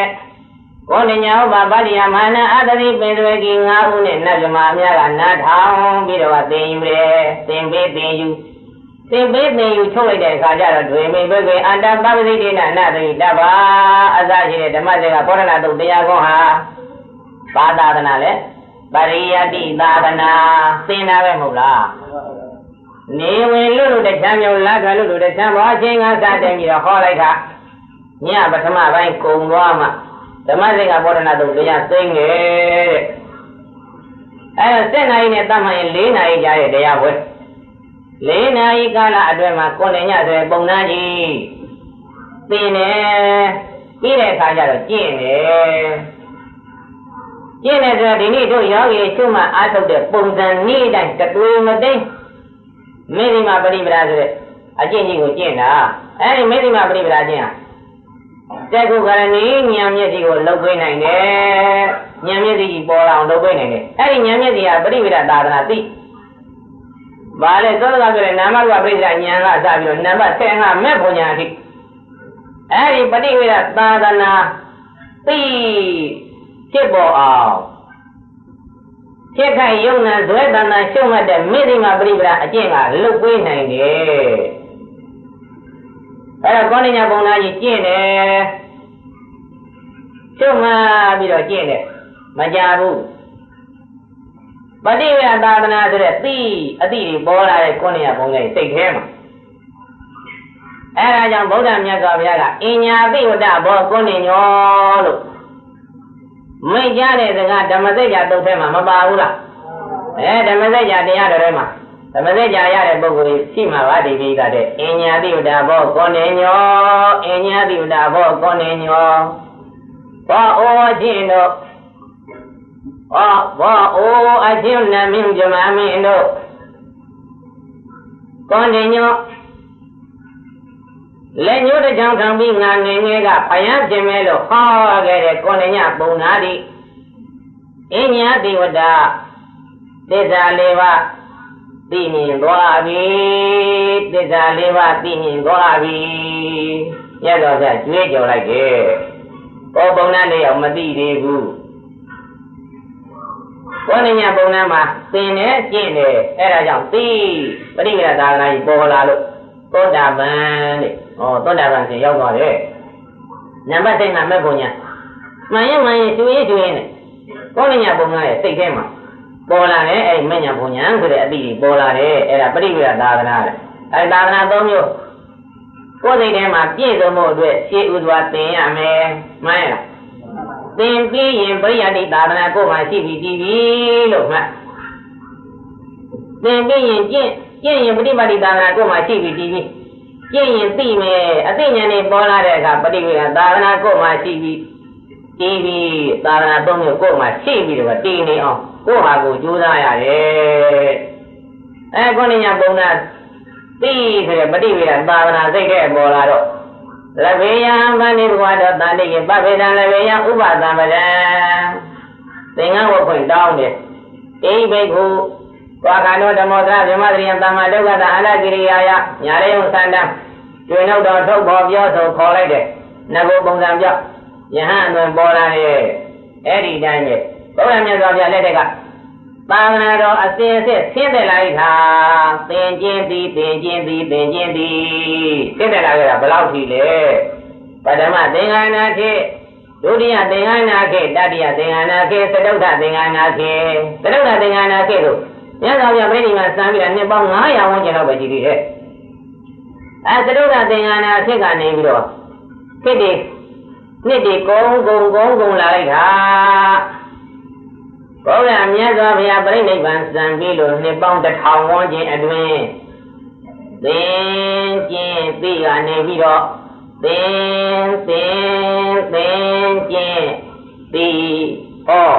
။ဘောဓညာဥပပါတိယမာနအတ္တိဘေဇဝကီ၅ဦးနဲ့နတ်မြမအများကနားထောင်ပြီးတော့သင်ယူတယ်။သင်ပေးသင်ယူသသင်ပေးသင်ယူချုပ်လိုက်တဲ့အခါကျတော့ဒွေမိဘကေအန္တပပတိတိနာအနတိတဘာအစရှိတဲ့ဓမ္မစကဘောဓနာတုတ်တရားကောဟာဘာသာဒနာလဲ ပရိယတိသာဒနာသင်တာပဲမဟုတ်လားနေဝင်လို့လို့တချမ်းမြောက်လာခလို့လို့တချမ်းဘောအချင်းကစတဲ့ပြီးတော့ဟောလိုက်တာညပထမပိုင်းကုံသွားမှဓမ္မစကဘောဓနာတုတ်တရားသိငယ်တဲ့အဲ7နာရီနဲ့တတ်မှရင်4နာရီကြာတဲ့တရားပွဲ၄နာရီကာလအတွင်းမှာကိုယ်နဲ့ညဆိုပုံနာကြီးသိနေပြီးတဲ့အခါကျတော့ကျင့်တယ် ကျင့်တယ်ဆိုတာဒီနေ့တို့ယောဂီချုပ်မှအားထုတ်တဲ့ပုံစံနည်းတိုင်းတတွေမသိမေဒီမာပရိပဒါဆိုတဲ့အကျင့်ကြီးကိုကျင့်တာအဲဒီမေဒီမာပရိပဒါကျင့်ဟာတဲ့ခုကရဏီဉာဏ်မျက်စိကိုလှုပ်ပေးနိုင်တယ်ဉာဏ်မျက်စိကြီးပေါ်လာအောင်လှုပ်ပေးနိုင်တယ်အဲဒီဉာဏ်မျက်စိကပရိပဒါသာသနာသိ။ဘာလဲသောတကဆိုတဲ့နာမရူပပရိစ္ဆာဉာဏ်ကစပြီးတော့နံပါတ်10ကမဲ့ဘုံညာအထိအဲဒီပဋိဝေဒသာသနာသိ ဖြစ်ပေါ်အောင်ဖြစ်ခိုင်ယုံနာဇွဲတဏ္ဍရှုံးမှတ်တဲ့မိသိမပရိပဒအကျင့်ကလွတ်ပေးနိုင်တယ်။အဲတော့ကောဏညာပုံနာကြီးကျင့်တယ်ရှုံးမှပြီးတော့ကျင့်တယ်မကြဘူးပฏิဝေသာသနာဆိုတဲ့သိအတိတွေပေါ်လာတဲ့ကိုယ်နေရဘုံကြီးစိတ်ထဲမှာအဲဒါကြောင့်ဗုဒ္ဓမြတ်စွာဘုရားကအင်ညာပိဝတ္တဘောကိုယ်နေညောလို့ မိတ်ကြတဲ့စကားဓမ္မစကြာတုတ်ထဲမှာမပါဘူးလားအဲဓမ္မစကြာတရားတော်ထဲမှာဓမ္မစကြာရတဲ့ပုဂ္ဂိုလ်ရှိမှာပါဒီပိကတဲ့အင်ညာပိဝတ္တဘောကိုယ်နေညောအင်ညာပိဝတ္တဘောကိုယ်နေညောဘောဩခြင်းတို့ဟောဘောအိုအချင်းနမင်းဇမမင်းတို့ကောင်းတယ်ညော လက်ညှိုးတစ်ချောင်းထောင်ပြီးငါငယ်ငယ်ကဖယံပြင်မဲလို့ဟောခဲ့တဲ့ကောဏညပုံနာတိအင်းညာတိဝတ္တသစ္စာလေးပါးသိမြင်သွားပြီသစ္စာလေးပါးသိမြင်သွားပြီရသော်ကကျွေးကြော်လိုက်တယ်ဘောပုံနာလေးအောင်မသိသေးဘူးဝဏညပုံနှမ်းမှာသင်တယ်ကျင့်တယ်အဲ့ဒါကြောင့်သိပရိက္ခသာသနာကြီးပေါ်လာလို့သောတာပန်တဲ့ ဩသောတာပန်ဆိုရောက်သွားတယ်နံပါတ်7ကမဲ့ပုံညာမှန်ရင်မှန်ရင်ကျွေးကျွေးနဲ့ကောဏညပုံနှမ်းရဲ့စိတ်ထဲမှာပေါ်လာတယ်အဲ့မညာပုံညာဆိုတဲ့အတိကြီးပေါ်လာတယ်အဲ့ဒါပရိက္ခသာသနာတဲ့အဲ့သာသနာ၃မျိုးကိုယ်စိတ်ထဲမှာပြည့်စုံမှုအတွက်ရှေးဥစွာသင်ရမယ်မှန်ရလားသင်ပြီးရင်ပရိယတိသာသနာကိုယ်မှာရှိပြီကြည်ပြီလို့မှတ်သင်ပြီးရင်ကျင့်ကျင့်ရင်ပฏิပါတိသာသနာကိုယ်မှာရှိပြီကြည်ပြီ ကျင့်ရင်သိမယ်အသိဉာဏ်နဲ့ပေါ်လာတဲ့အခါပฏิဝေဒသာသနာကိုယ်မှာရှိပြီကြည်ပြီသာသနာသုံးမျိုးကိုယ်မှာရှိပြီတော့တည်နေအောင်ကိုယ်ဟာကိုကြိုးစားရတယ်အဲခုနညာပုံနာသိဆိုတဲ့ပฏิဝေဒသာသနာစိတ်တဲ့ပေါ်လာတော့လဘေယံဗန္ဒီဘဝတော်တန်တိယပဖေတံလဘေယံဥပသံပဒံသင်္ကန်းဝခွင့်တောင်းတယ်အိဘိက္ခု ဝါခန္ဓောဓမ္မောသဗြဟ္မတရိယသမ္မာဒုက္ခတာအလကိရိယာယညာရေယုံသန္တံကျွေနှုတ်တော်ထုတ်ပေါ်ပြောဆိုခေါ်လိုက်တယ်နဂုပုံစံပြောယဟန်အသွင်ပေါ်လာတယ်အဲ့ဒီတိုင်းပဲဘုရားမြတ်စွာဘုရားလက်ထက်ကသာသနာတော်အစဉ်အဆက်ဆင်းသက်လိုက်တာသင်ခြင်းသည်သင်ခြင်းသည်သင်ခြင်းသည်ဆင်းသက်လာကြတာဘယ်လောက်ထိလဲပထမသင်္ကနာခေဒုတိယသင်္ကနာခေတတိယသင်္ကနာခေသတုဋ္ဌသင်္ကနာခေသတုဋ္ဌသင်္ကနာခေတို့ မြတ်စွာဘုရားပြိဋိမှာစံပြီးတော့နှစ်ပေါင်း900ဝန်းကျင်လောက်ပဲရှိသေးတယ်အဲသတုဋ္ဌသင်္ကနာခေကနေပြီးတော့ခေတ္တိနှစ်ဒီကုန်းကုန်းကုန်းကုန်းလာလိုက်တာဘုရားမြတ်စွာဘုရားပြိဋိဘံစံပြီးလို့နှစ်ပေါင်းတစ်ထောင်ဝန်းကျင်အတွင်းသင်ကျင့်ပြီးကနေပြီးတော့သင်သင်သင်ကျင့်ပြီးဟော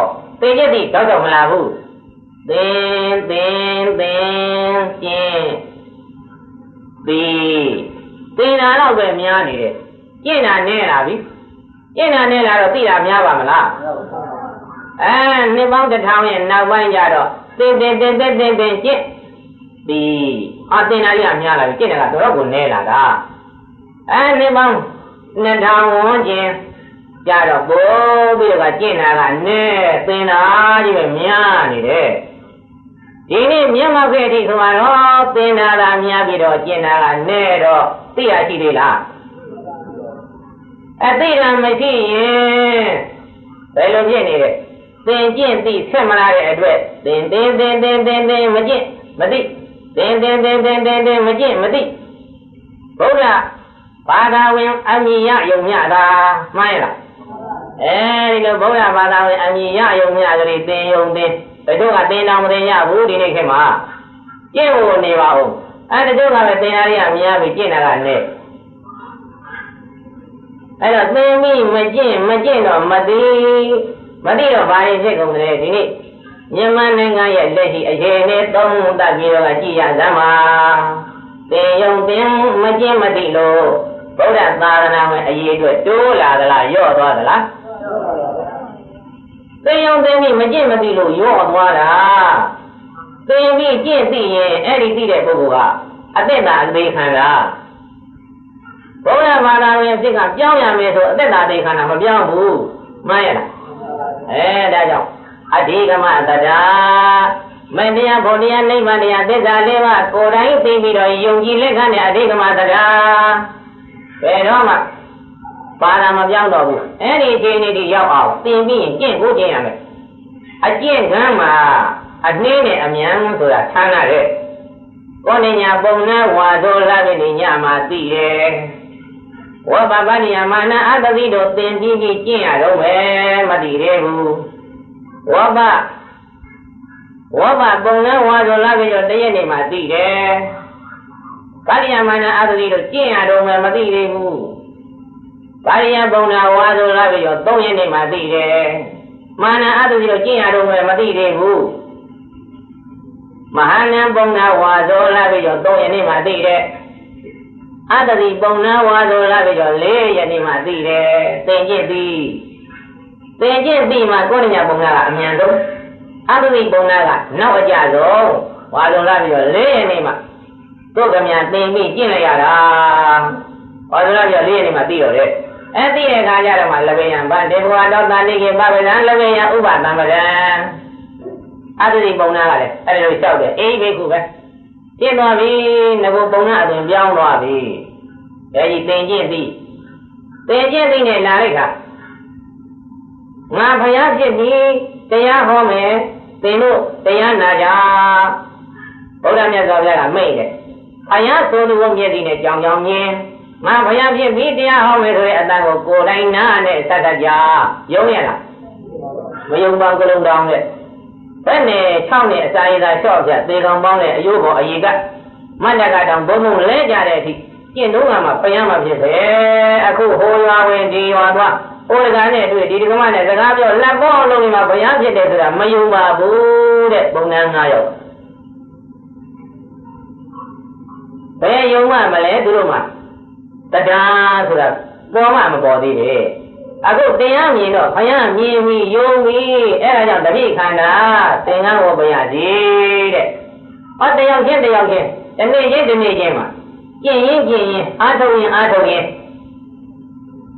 သိကြသည်တော့တော့မလာဘူး သင်သင်သင်ကျင့်ပြီးသင်တာတော့ပဲများနေတယ်ကျင့်တာနဲ့လာပြီကျင့်တာနဲ့လာတော့သိတာများပါမလားအဲနှစ်ပေါင်းတစ်ထောင်ရဲ့နောက်ပိုင်းကျတော့သင်သင်သင်သင်သင်သင်ကျင့်ပြီးအသင်္နာကြီးကများလာပြီကျင့်တာကတော့ကိုနဲလာတာအဲနှစ်ပေါင်းနှစ်ထောင်ဝန်းကျင်ကြတော့ပိုးပြီးတော့ကျင့်တာကနဲသင်္နာကြီးပဲများနေတယ် ဒီနေ့မျက်မှောက်ခဲ့တိဆိုတော့သင်္နာတာများပြီးတော့ကျင်တာကနဲ့တော့သိရရှိသေးလားအသိဓာမရှိရင်ဘယ်လိုဖြစ်နေလဲသင်ကျင့်သိဆက်မလာတဲ့အတွက်သင်သင်သင်သင်သင်သင်မကျင့်မသိသင်သင်သင်သင်သင်သင်မကျင့်မသိဘုရားဘာသာဝင်အမြင်ရယုံမြတာမှန်ရလားအဲဒီလိုဘုရားဘာသာဝင်အမြင်ရယုံမြကြတဲ့သင်ယုံသင် တချို့ကသင်တော်မသင်ရဘူးဒီနေ့ခေတ်မှာကျင့်ဖို့နေပါဦးအဲတချို့ကလည်းသင်ရရအများပြီးကျင့်တာကလည်းအဲ့တော့သင်ပြီးမကျင့်မကျင့်တော့မသိမသိတော့ဘာရင်ဖြစ်ကုန်တယ်ဒီနေ့မြန်မာနိုင်ငံရဲ့လက်ရှိအခြေအနေသုံးသပ်ပြီးတော့ကြည့်ရစမ်းပါသင်ယုံသင်မကျင့်မသိလို့ဗုဒ္ဓသာသနာဝင်အရေးအတွက်တိုးလာသလားညော့သွားသလား သင်ယုံသင်ပြီးမကျင့်မသိလို့ညော့သွားတာသင်ပြီးကျင့်သိရင်အဲ့ဒီသိတဲ့ပုဂ္ဂိုလ်ကအသက်တာအသေးခံတာဘုရားဘာသာဝင်ဖြစ်ကပြောင်းရမယ်ဆိုအသက်တာသိခံတာမပြောင်းဘူးမှန်ရလားအဲဒါကြောင့်အဓိကမတတာမတရားဘုရားနိဗ္ဗာန်တရားသစ္စာလေးပါးကိုယ်တိုင်သိပြီးတော့ယုံကြည်လက်ခံတဲ့အဓိကမတတာဘယ်တော့မှ ပါရမပြောင်းတော့ဘူးအဲ့ဒီအခြေအနေတွေရောက်အောင်သင်ပြီးရင်ကျင့်ဖို့ကျင့်ရမယ်အကျင့်ကမ်းမှာအနှင်းနဲ့အမြန်ဆိုတာဌာနတဲ့ကိုယ်ညာပုံနာဝါသောလာတဲ့ညမှာသိတယ်ဝဘဗဏိယမာနအတတိတို့သင်ပြီးပြီးကျင့်ရတော့မယ်မသိသေးဘူးဝဘဝဘပုံနာဝါသောလာပြီးတော့တရက်နေမှာသိတယ်ဗဏိယမာနအတတိတို့ကျင့်ရတော့မယ်မသိသေးဘူး ဗာရိယပုံနာဝါဆိုလာပြီးတော့၃ရက်နေမှသိတယ်မာနအတုစီတော့ကျင့်ရတော့မယ်မသိသေးဘူးမဟာနံပုံနာဝါဆိုလာပြီးတော့၃ရက်နေမှသိတယ်အတ္တိပုံနာဝါဆိုလာပြီးတော့၄ရက်နေမှသိတယ်သင်ကျင့်သည်သင်ကျင့်ပြီးမှကိုယ်ဉာဏ်ပုံနာကအမြန်ဆုံးအတ္တိပုံနာကနောက်အကြဆုံးဝါဆိုလာပြီးတော့၄ရက်နေမှတို့ကမြန်သင်ပြီးကျင့်လိုက်ရတာဝါဆိုလာပြီးတော့၄ရက်နေမှသိတော့တယ် အဲ့ဒီအခါကျတော့မှလဘယံဗတေဘဝတော်တန်တိကေပပဒံလဘယံဥပသံပဒံအတ္တိပုံနာကလည်းအဲ့ဒါလိုလျှောက်တယ်အေးဘိက္ခုပဲကျင့်သွားပြီငဘပုံနာအသွင်ပြောင်းသွားပြီအဲဒီသင်ကျင့်သည်သင်ကျင့်သည်နဲ့လာလိုက်ခါငါဖယားဖြစ်ပြီတရားဟောမယ်သင်တို့တရားနာကြဘုရားမြတ်စွာဘုရားကမိတ်တယ်ဖယားဆိုသူကိုမျက်စိနဲ့ကြောင်ကြောင်မြင် ငါဘုရားဖြစ်ပြီးတရားဟောမယ်ဆိုတဲ့အတန်ကိုကိုယ်တိုင်နားနဲ့ဆက်တတ်ကြယုံရလားမယုံပါကလုံးတောင်းတဲ့ဘယ်နဲ့6နဲ့အစာရည်သာလျှော့ပြသေကောင်ပေါင်းတဲ့အယိုးပေါ်အည်ကမန္တကတောင်ဘုံဘုံလဲကြတဲ့အထိကျင့်တော့မှဘုရားမဖြစ်ပဲအခုဟိုရွာဝင်ဒီရွာသွားဟိုတကားနဲ့တွေ့ဒီတကမနဲ့စကားပြောလက်ပေါ်လုံးမှာဘုရားဖြစ်တယ်ဆိုတာမယုံပါဘူးတဲ့ပုံနှံ9ယောက်ဘယ်ယုံမှမလဲသူတို့မှ တရားဆိုတာပေါ်မှမပေါ်သေးတယ်အခုတရားမြင်တော့ဘုရားမြင်ပြီးယုံပြီးအဲ့ဒါကြောင့်တတိခန္ဓာသင်္ကန်းဝဘုရားကြီးတဲ့ဟောတယောက်ချင်းတယောက်ချင်းဒီနေ့ချင်းဒီနေ့ချင်းမှာကျင့်ရင်ကျင့်ရင်အားထုတ်ရင်အားထုတ်ရင်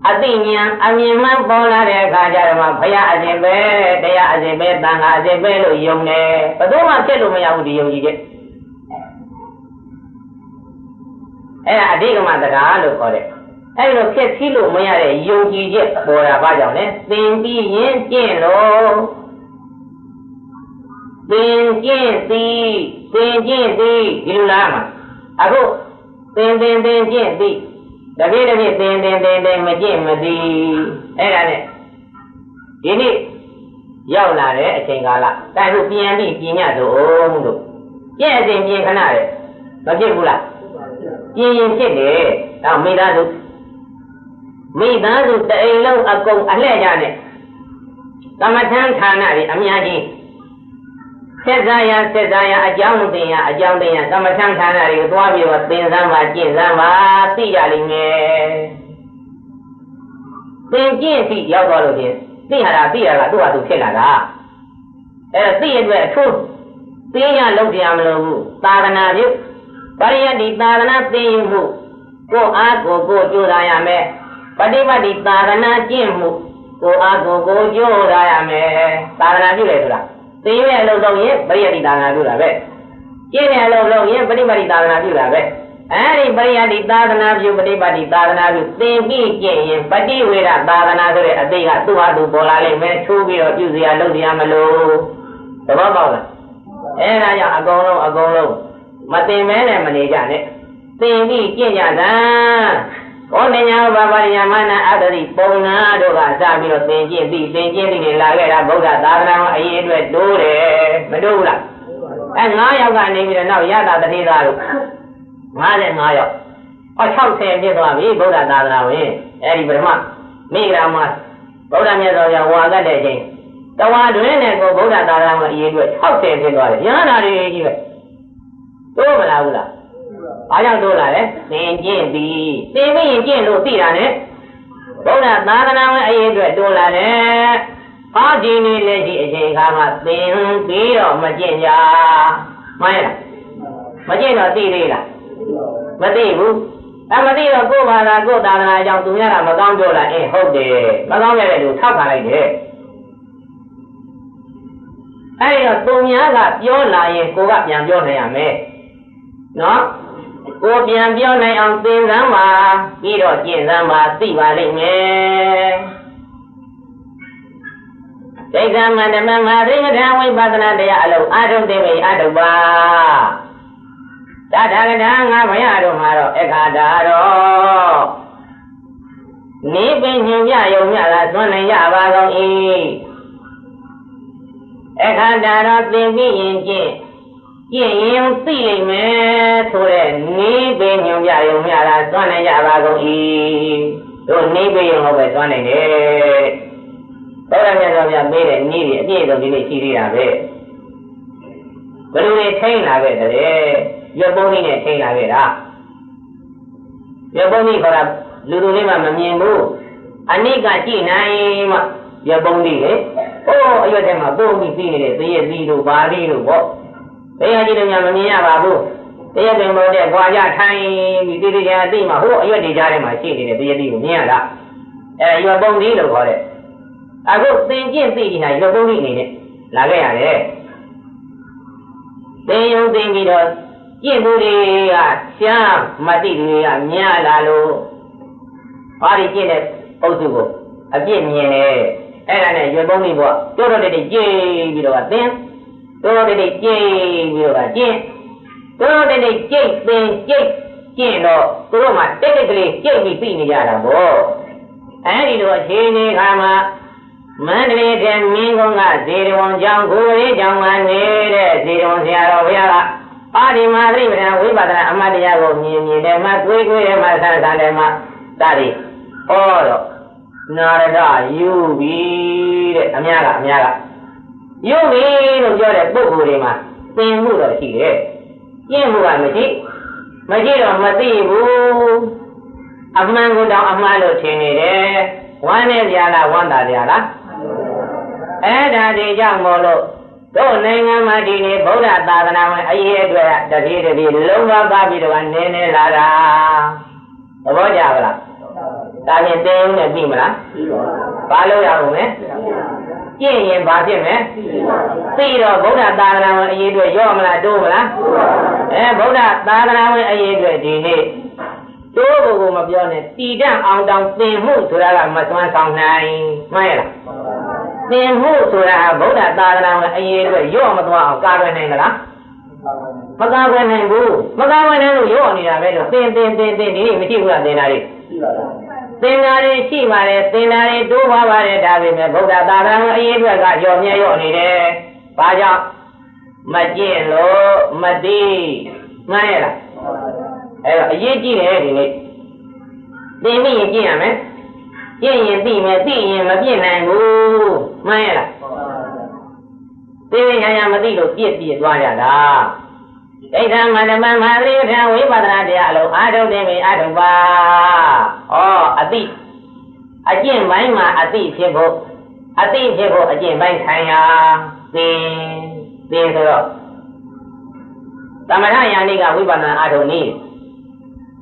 အသိဉာဏ်အမြင်မှန်ပေါ်လာတဲ့အခါကျတော့မှဘုရားအရှင်ပဲတရားအရှင်ပဲသံဃာအရှင်ပဲလို့ယုံတယ်ဘယ်တော့မှဖြစ်လို့မရဘူးဒီယုံကြည်ချက် အဲ့ဒါအဓိကမတရားလို့ခေါ်တယ်အဲ့လိုဖြစ်စည်းလို့မရတဲ့ယုံကြည်ချက်ပေါ်တာဘာကြောင့်လဲသင်ပြီးရင်ကျင့်လို့သင်ကျင့်သည်သင်ကျင့်သည်ဒီလိုလားမှာအခုသင်သင်သင်ကျင့်သည်တပြည့်တပြည့်သင်သင်သင်သင်မကျင့်မသည်အဲ့ဒါနဲ့ဒီနေ့ရောက်လာတဲ့အချိန်ကာလတိုင်လို့ပြန်ပြီးပြင်ညဆိုအောင်လို့ကျင့်အစဉ်ပြင်ခဏတယ်မဖြစ်ဘူးလား ပြင်းရင်ဖြစ်တယ်။ဒါမိသားစုမိသားစုတအိမ်လုံးအကုန်အလှည့်ကြနဲ့သမထန်ဌာနတွေအများကြီးဆက်စားရဆက်စားရအကြောင်းတင်ရအကြောင်းတင်ရသမထန်ဌာနတွေကိုသွားပြီးတော့သင်စမ်းပါကျင့်စမ်းပါသိရလိမ့်မယ်။သင်ကျင့်စီရောက်သွားလို့ချင်းသိရတာသိရတာသူ့ဟာသူဖြစ်လာတာ။အဲသိရတဲ့အထုသိရလုံးတရားမလို့ဘူးသာသနာပြု ပရိယတ္တိသာသနာသိယူမှုကိုအားကိုကိုကြိုးစားရမယ်ပฏิပတ်တိသာသနာကျင့်မှုကိုအားကိုကိုကြိုးစားရမယ်သာသနာပြုတယ်ဆိုတာ သိရဲ့အလုံးလုံးရင်ပရိယတိသာသနာပြုတာပဲကျင့်တဲ့အလုံးလုံးရင်ပရိမတိသာသနာပြုတာပဲအဲဒီပရိယတိသာသနာပြုပฏิပါတိသာသနာပြုသင်ပြီးကျင့်ရင်ပฏิဝေဒသာသနာဆိုတဲ့အသိကသူ့ဟာသူပေါ်လာလိမ့်မယ်ထိုးပြီးတော့ပြုစရာလုပ်စရာမလိုသဘောပေါက်လားအဲဒါကြောင့်အကုန်လုံးအကုန်လုံး မသိမဲနဲ့မနေကြနဲ့သင်ပြီးကျင့်ကြတာဘောနညာဘာပါရိယမနာအတ္တိပုံနာတို့ကစပြီးတော့သင်ကျင့်ပြီးသင်ကျင့်ပြီးနေလာခဲ့တာဗုဒ္ဓသာသနာအရေးအတွက်တိုးတယ်မတိုးဘူးလားအဲ9ယောက်ကနေပြီးတော့နောက်ရတာတတိသားတို့55ယောက်ဟော60ပြည့်သွားပြီဗုဒ္ဓသာသနာဝင်အဲဒီပထမမိဂရာမဗုဒ္ဓမြတ်စွာဘုရားဝါကတဲ့ချိန်တဝါတွင်နဲ့ကိုဗုဒ္ဓသာသနာမှာအရေးအတွက်60ပြည့်သွားတယ်ရဟန္တာတွေကြီးပဲ တိုးမလားဘူးလားဘာကြောင့်တိုးလာလဲသင်ကျင့်ပြီးသင်ပြီးရင်ကျင့်လို့သိတာနဲ့ဗုဒ္ဓသာသနာဝင်အရေးအတွက်တိုးလာတယ်အာဒီနေ့လက်ရှိအချိန်ခါမှာသင်ပြီးတော့မကျင့်ကြမှန်ရလားမကျင့်တော့သိသေးလားမသိဘူးအမသိတော့ကိုယ်ဘာသာကိုယ်သာသနာကြောင့်သူများကမကောင်းပြောလာအေးဟုတ်တယ်မကောင်းရတဲ့လူထောက်ခံလိုက်တယ်အဲ့တော့သူများကပြောလာရင်ကိုကပြန်ပြောနိုင်ရမယ် နော်ကိုပြန်ပြောနိုင်အောင်သင်စမ်းပါပြီးတော့ကျင့်စမ်းပါသိပါလိမ့်မယ်ဒိဋ္ဌမန္တမမရိကထဝိပဿနာတရားအလုံးအာထုံသိမိအာထုပါတထာဂတငါဘုရားတို့မှာတော့အခါတာတော့နေပင်ညင်ပြယုံမြတာသွန်နိုင်ရပါကုန်၏အခါတာတော့သင်ပြီးရင်ကျင့် ကျင့်ရင်သိလိမ့်မယ်ဆိုတဲ့နေပင်ညင်ပြယုံမြတာသွန်နိုင်ရပါကုန်၏တို့နေပင်ယုံဟုတ်ပဲသွန်နိုင်တယ်သောရမြတ်စွာဘုရားပေးတဲ့နည်းတွေအပြည့်အစုံဒီနေ့ရှိသေးတာပဲဘယ်လိုလဲထိန်းလာခဲ့တဲ့ရွက်ပုံးလေးနဲ့ထိန်းလာခဲ့တာရွက်ပုံးလေးခေါ်တာလူလူလေးမှမမြင်ဘူးအနိကကြည့်နိုင်မှရွက်ပုံးလေးလေဟိုးအရွက်ထဲမှာပုံပြီးပြီးနေတဲ့သရက်သီးတို့ဘာသီးတို့ပေါ့ တရားကြည့်လို့များမမြင်ရပါဘူးတရားပင်ပေါ်တဲ့ကြွားကြထိုင်ပြီးတိတိကျကျသိမှဟိုအရွက်တွေကြားထဲမှာရှိနေတဲ့တရားသီးကိုမြင်ရတာအဲရွက်ပုံးလေးလို့ခေါ်တဲ့အခုသင်ကျင့်သိနေတာရွက်ပုံးလေးအနေနဲ့လာခဲ့ရတယ်သင်ယုံသိပြီးတော့ကျင့်သူတွေကရှားမသိသူတွေကများလာလို့ဘာတွေကျင့်တဲ့အုပ်စုကိုအပြစ်မြင်တယ်အဲ့ဒါနဲ့ရွယ်ပုံးပြီးပေါ့တိုးတော့တိတ်ကြည်ပြီးတော့သင် တိုးတော့တိတ်ကြည်ပြီးတော့ကျင့်တိုးတော့တိတ်ကြိတ်သင်ကြိတ်ကျင့်တော့သူတို့မှတိတ်တိတ်ကလေးကြိတ်ပြီးပြီးနေကြတာပေါ့အဲ့ဒီလိုအခြေအနေခါမှာမန္တလေးကမင်းကုန်းကဇေရဝံကျောင်းကိုလေးကျောင်းမှာနေတဲ့ဇေရဝံဆရာတော်ဘုရားကပါဒီမာသရိပဒဝိပဒနာအမတ်တရားကိုမြင်မြင်တယ်မှာကိုယ်ကိုယ်ရဲ့မှာဆန်းဆန်းတယ်မှာဒါတွေဟောတော့နာရဒယူပြီတဲ့အများကအများက ယူပြီလို့ပြောတဲ့ပုဂ္ဂိုလ်တွေမှာသင်မှုတော့ရှိတယ်ကျင့်မှုကမရှိမရှိတော့မသိဘူးအမှန်ကိုတောင်အမှားလို့ထင်နေတယ်ဝမ်းနဲ့ကြလားဝမ်းသာကြလားအဲ့ဒါတွေကြောင့်မို့လို့တို့နိုင်ငံမှာဒီနေ့ဗုဒ္ဓသာသနာဝင်အရေးအတွက်တတိတတိလုံးဝပါပြီးတော့နင်းနေလာတာသဘောကျပါလားဒါဖြင့်သိုံနဲ့ပြီမလားဘာလို့ရအောင်လဲ ကျင့်ရင်ဘာဖြစ်မလဲသိတော့ဗုဒ္ဓသာသနာဝင်အရေးအတွက်ရော့မလားတိုးမလားအဲဗုဒ္ဓသာသနာဝင်အရေးအတွက်ဒီနေ့တိုးဖို့ကိုမပြောနဲ့တည်တံ့အောင်တောင်သင်မှုဆိုတာကမစွမ်းဆောင်နိုင်မှန်ရလားသင်မှုဆိုတာဗုဒ္ဓသာသနာမှာအရေးအတွက်ရော့မသွားအောင်ကာကွယ်နိုင်ကြလားမကာကွယ်နိုင်ဘူးမကာကွယ်နိုင်လို့ရော့နေတာပဲလို့သင်သင်သင်သင်ဒီနေ့မရှိဘူးလားသင်တာတွေ သင်တာတွေရှိပါတယ်သင်တာတွေတိုးပါပါတယ်ဒါပေမဲ့ဗုဒ္ဓသာသနာမှာအရေးအတွက်ကရော့မြဲရော့နေတယ်ဘာကြောင့်မကျင့်လို့မသိမှန်ရလားအဲ့တော့အရေးကြီးတယ်ဒီနေ့သင်မိရင်ကျင့်ရမယ်ကျင့်ရင်သိမယ်သိရင်မပြည့်နိုင်ဘူးမှန်ရလားသိဉာဏ်ဉာဏ်မသိလို့ပြည့်ပြည့်သွားကြတာ ဒိဋ္ဌမန္တမမရိထဝိပဒနာတရားအလုံးအာထုတ်တယ်ပြီအာထုတ်ပါဩအတိအကျင့်ပိုင်းမှာအတိဖြစ်ဖို့အတိဖြစ်ဖို့အကျင့်ပိုင်းဆိုင်ရာသင်သင်ဆိုတော့သမထယာနိကဝိပဿနာအာထုတ်နည်း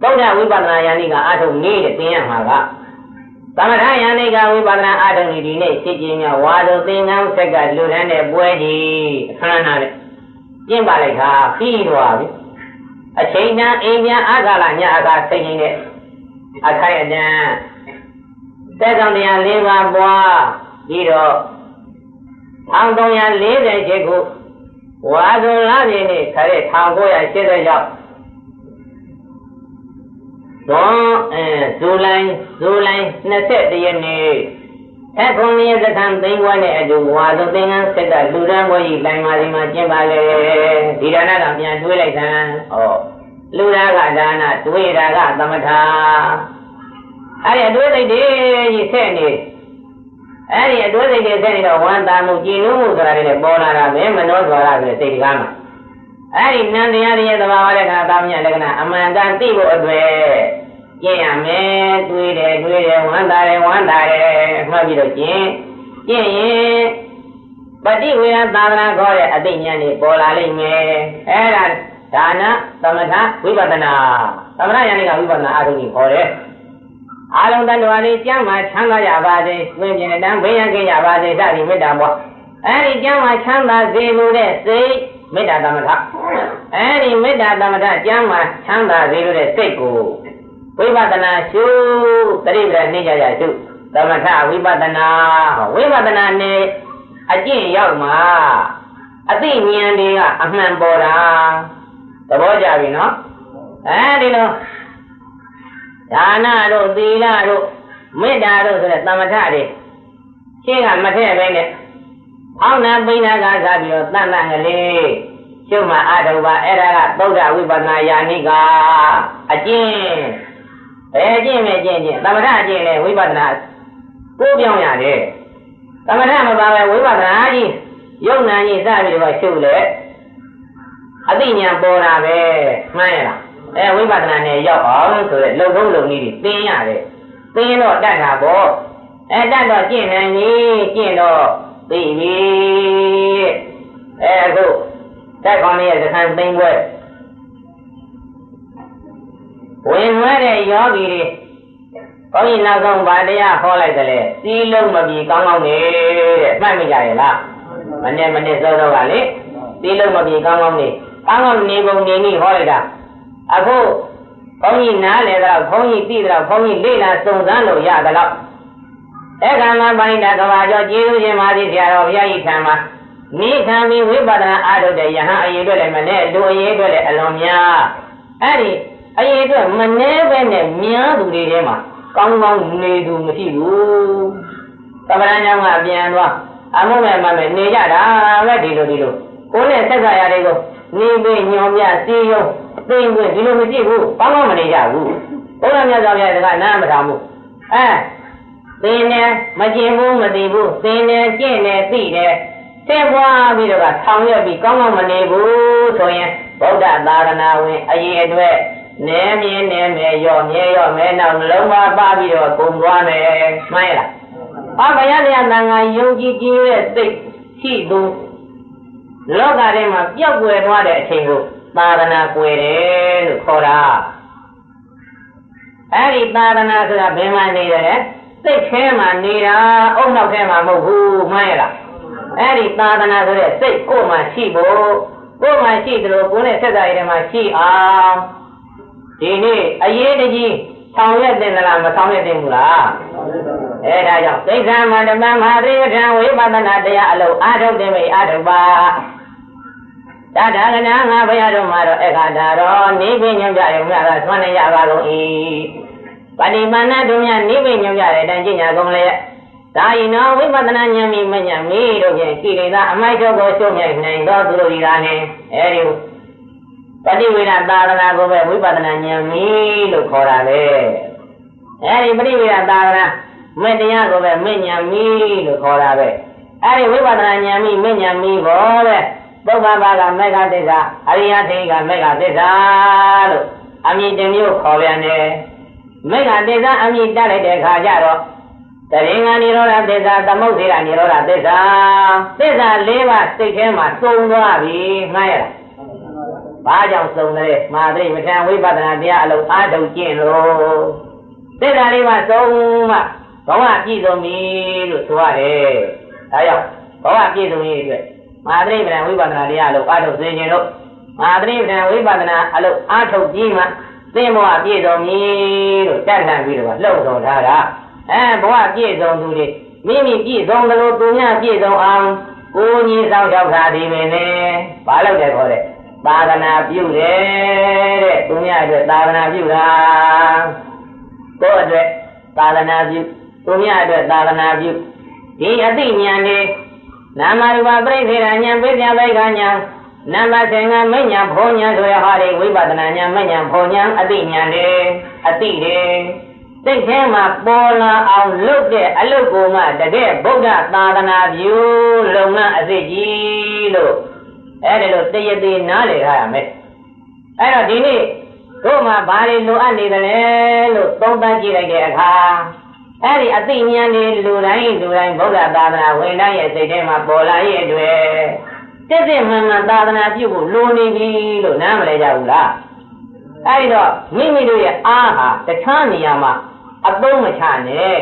ဗုဒ္ဓဝိပဿနာယာနိကအာထုတ်နည်းတဲ့သင်ရမှာကသမထယန္တိကဝိပဿနာအာထုံဒီနေ့ဖြစ်ခြင်းများဝါဒသင်္ကန်းဆက်ကလူရန်တဲ့ပွဲကြီးအခမ်းအနားနဲ့ ကျင့်ပါလိုက်တာပြီးသွားပြီအချိန်တန်အိမ်ပြန်အာဂါလညအာဂါစိတ်ကြီးနဲ့အခိုက်အတန့်သက်ကောင်တရား၄ပါးပွားပြီးတော့1340ချက်ကိုဝါဒလာပြည့်နေ့ခရဲ1980ရောက်တော့အဲဇူလိုင်ဇူလိုင်21ရက်နေ့ အခொနည်းသခံသိန်းဝါနဲ့အတူဝါသုသင်္ကန်းစက်ကလူရန်ဘွဲကြီးလိုင်မာဒီမှာကျင်းပါလေဒီဒါနကပြန်တွေးလိုက်သံဩလူရကဒါနတွေးတာကသမထအဲ့ဒီအတွေးစိတ်တွေကြီးဆက်နေအဲ့ဒီအတွေးစိတ်တွေဆက်နေတော့ဝမ်းသာမှုကြည်နူးမှုဆိုတာတွေပေါ်လာတာပဲမနောစွာရဆိုတဲ့စိတ်ကားမှာအဲ့ဒီနန္တရားရဲ့သဘာဝလက္ခဏာသာမညလက္ခဏာအမှန်တန်သိဖို့အတွက် ကျင့်ရမယ်တွေးတယ်တွေးတယ်ဝမ်းသာတယ်ဝမ်းသာတယ်မှတ်ပြီးတော့ကျင့်ကျင့်ရင်ပฏิဝေဒသာသနာခေါ်တဲ့အသိဉာဏ်တွေပေါ်လာလိမ့်မယ်အဲ့ဒါဒါနသမထဝိပဿနာသမထဉာဏ်ကဝိပဿနာအထုံးကြီးခေါ်တယ်အာလုံးတန်တော်လေးကျမ်းမှာချမ်းသာရပါစေ၊ဝိညာဉ်တန်ဘေးရန်ကင်းရပါစေစသည်မေတ္တာပွားအဲဒီကျမ်းမှာချမ်းသာစေလို့တဲ့စိတ်မေတ္တာသမထအဲဒီမေတ္တာသမထကျမ်းမှာချမ်းသာစေလို့တဲ့စိတ်ကို ဝိပဿနာရှုတတိပဒနေကြကြရှုသမထဝိပဿနာဝိပဿနာနဲ့အကျင့်ရောက်မှာအသိဉာဏ်တွေကအမှန်ပေါ်တာသဘောကျပြီနော်အဲဒီလိုဒါနတို့သီလတို့မေတ္တာတို့ဆိုတဲ့သမထတွေရှင်းကမထည့်ပဲနဲ့အောင်းနာပိဏကစားပြီးတော့တန်တန်ကလေးရှုမှအာထုပါအဲ့ဒါကသုဒ္ဓဝိပဿနာယာနိကအကျင့် ဘယ်ကျင့်မဲ့ကျင့်ကျင့်သမထအကျင့်လေဝိပဿနာကိုးပြောင်းရတယ်သမထမပါပဲဝိပဿနာကြီးယုံနာကြီးစပြီးတော့ရှုလေအသိဉာဏ်ပေါ်တာပဲမှန်းရလားအဲဝိပဿနာနဲ့ရောက်အောင်ဆိုတဲ့လုံထုံးလုံနည်းတွေသင်ရတယ်သင်တော့တတ်တာပေါ့အဲတတ်တော့ကျင့်နိုင်ပြီကျင့်တော့သိပြီအဲအခုတက်ခေါင်းရဲ့သခံသိမ့်ပွဲ ဝင်ွယ်တဲ့ယောဂီတွေဘုန်းကြီးနောက်ဆုံးဗာတရားဟောလိုက်တယ်လေစီးလုံးမပြေကောင်းကောင်းနေတဲ့မှတ်မိကြရဲ့လားမနေ့မနေ့စောစောကလေစီးလုံးမပြေကောင်းကောင်းနေကောင်းကောင်းနေပုံနေနည်းဟောလိုက်တာအခုဘုန်းကြီးနားလေတော့ဘုန်းကြီးသိတော့ဘုန်းကြီးလေ့လာစုံစမ်းလို့ရသလောက်အခါမှာပိုင်းတာကဘာကျော်ကျေးဇူးရှင်မာသီဆရာတော်ဘုရားကြီးထံမှာနိခံပြီးဝိပဿနာအားထုတ်တဲ့ယဟန်အရေးအတွက်လည်းမနဲ့လူအရေးအတွက်လည်းအလွန်များအဲ့ဒီ အရေးအတွက်မနှဲပဲနဲ့များသူတွေထဲမှာကောင်းကောင်းနေသူမရှိဘူးသမဏကြောင့်ကပြန်သွားအမှုမဲ့မမဲ့နေကြတာပဲဒီလိုဒီလိုကိုယ်နဲ့ဆက်ဆံရတဲ့ကိုနေပြီးညောင်ပြစီးရုံသိမ့်ခွင့်ဒီလိုမကြည့်ဘူးဘာမှမနေကြဘူးဘုရားမြတ်စွာဘုရားကနားမထောင်ဘူးအဲသင်တယ်မကျင်ဘူးမသိဘူးသင်တယ်ကျင့်တယ်သိတယ်ဆက်ပွားပြီးတော့ဆောင်ရွက်ပြီးကောင်းကောင်းမနေဘူးဆိုရင်ဗုဒ္ဓသာသနာဝင်အရေးအတွက် နဲမြင်းနဲမယ်ရော့မြဲရော့မဲနောက်နှလုံးသားပါပြီးတော့ကုန်သွားမယ်မှန်ရလားအဘယတရားတန်ခါယုံကြည်ကြည်ရဲ့စိတ်ရှိသူလောကထဲမှာပျောက်ကွယ်သွားတဲ့အချိန်ကိုသာသနာကွယ်တယ်လို့ခေါ်တာအဲ့ဒီသာသနာဆိုတာဘယ်မှာနေတယ်စိတ်ထဲမှာနေတာအုံနောက်ထဲမှာမဟုတ်ဘူးမှန်ရလားအဲ့ဒီသာသနာဆိုတဲ့စိတ်ကိုယ်မှာရှိဖို့ကိုယ်မှာရှိသလိုကိုယ်နဲ့ဆက်ဆံရတဲ့မှာရှိအောင် ဒီနေ့အရေးတကြီးဆောင်ရွက်တင်သလားမဆောင်ရွက်တင်ဘူးလားအဲဒါကြောင့်သိက္ခာမန္တမမဟာသရိယထံဝိပဿနာတရားအလုံးအာထုတ်တယ်မိအာထုတ်ပါတထာဂနာငါဘုရားတို့မှာတော့အခါတာတော့နိဗ္ဗာန်ညွှန်ကြရုံများကသွမ်းနေရပါကုန်၏ပဏိမာဏတို့များနိဗ္ဗာန်ညွှန်ကြတဲ့အတိုင်းကျင့်ကြကုန်လေဒါရင်တော့ဝိပဿနာဉာဏ်မီမဉာဏ်မီတို့ဖြင့်ကိလေသာအမိုက်တို့ကိုရှုံ့မြိုက်နိုင်သောသူတို့ဒီကနေ့အဲဒီ ပฏิဝေဒသာသနာကိုပဲဝိပဿနာဉာဏ်မီလို့ခေါ်တာပဲအဲဒီပฏิဝေဒသာသနာမေတ္တရားကိုပဲမေဉာဏ်မီလို့ခေါ်တာပဲအဲဒီဝိပဿနာဉာဏ်မီမေဉာဏ်မီဘောတဲ့ပုဗ္ဗဘာကမေဃသစ္စာအရိယထေကမေဃသစ္စာလို့အမည်တစ်မျိုးခေါ်ပြန်တယ်မေဃသစ္စာအမည်တက်လိုက်တဲ့အခါကျတော့တရင်္ဂနိရောဓသစ္စာသမုဒ္ဒေရနိရောဓသစ္စာသစ္စာ၄ပါးစိတ်ထဲမှာစုံသွားပြီမှားရလား ဘာကြောင့်စုံလဲမာသိမထံဝိပဿနာတရားအလုံးအားထုတ်ကျင့်လို့သစ္စာလေးပါးစုံမှဘဝပြည့်စုံပြီလို့ဆိုရတယ်ဒါကြောင့်ဘဝပြည့်စုံရေးအတွက်မဟာသရိပ္ပံဝိပဿနာတရားလို့အားထုတ်စေခြင်းတို့မဟာသရိပ္ပံဝိပဿနာအလုပ်အားထုတ်ပြီးမှသင်ဘဝပြည့်စုံပြီလို့တတ်တတ်ပြီးတော့လှုပ်ဆောင်ထားတာအဲဘဝပြည့်စုံသူတွေမိမိပြည့်စုံသလိုသူများပြည့်စုံအောင်ကိုကြီးဆောင်ရောက်တာဒီပင်လေဘာလို့လဲခေါ်တဲ့ သာသနာပြုတယ်တဲ့သူများအတွက်သာသနာပြုတာကိုယ့်အတွက်သာသနာပြုသူများအတွက်သာသနာပြုဒီအသိဉာဏ်တွေနာမရူပပြိသေရဉာဏ်ပိဿယဘိကဉာဏ်နံပါတ်10ကမဉ္ဇဉ်ဖောဉာဏ်ဆိုရဟာဒီဝိပဿနာဉာဏ်မဉ္ဇဉ်ဖောဉာဏ်အသိဉာဏ်တွေအသိတွေစိတ်ထဲမှာပေါ်လာအောင်လုပ်တဲ့အလုပ်ကိုမှတကယ်ဗုဒ္ဓသာသနာပြုလုံလအသိကြီးလို့ အဲ့ဒါလို့တရသေးနားလည်ထားရမယ်အဲ့တော့ဒီနေ့တို့မှာဘာတွေလိုအပ်နေသလဲလို့သုံးသပ်ကြည့်လိုက်တဲ့အခါအဲ့ဒီအသိဉာဏ်တွေလူတိုင်းလူတိုင်းဗုဒ္ဓသာသနာဝင်တိုင်းရဲ့စိတ်ထဲမှာပေါ်လာရဲ့အတွက်တစ်စစ်မှန်မှန်သာသနာပြုဖို့လိုနေပြီလို့နားမလဲကြဘူးလားအဲ့ဒီတော့မိမိတို့ရဲ့အားဟာတခြားနေရာမှာအသုံးမချနဲ့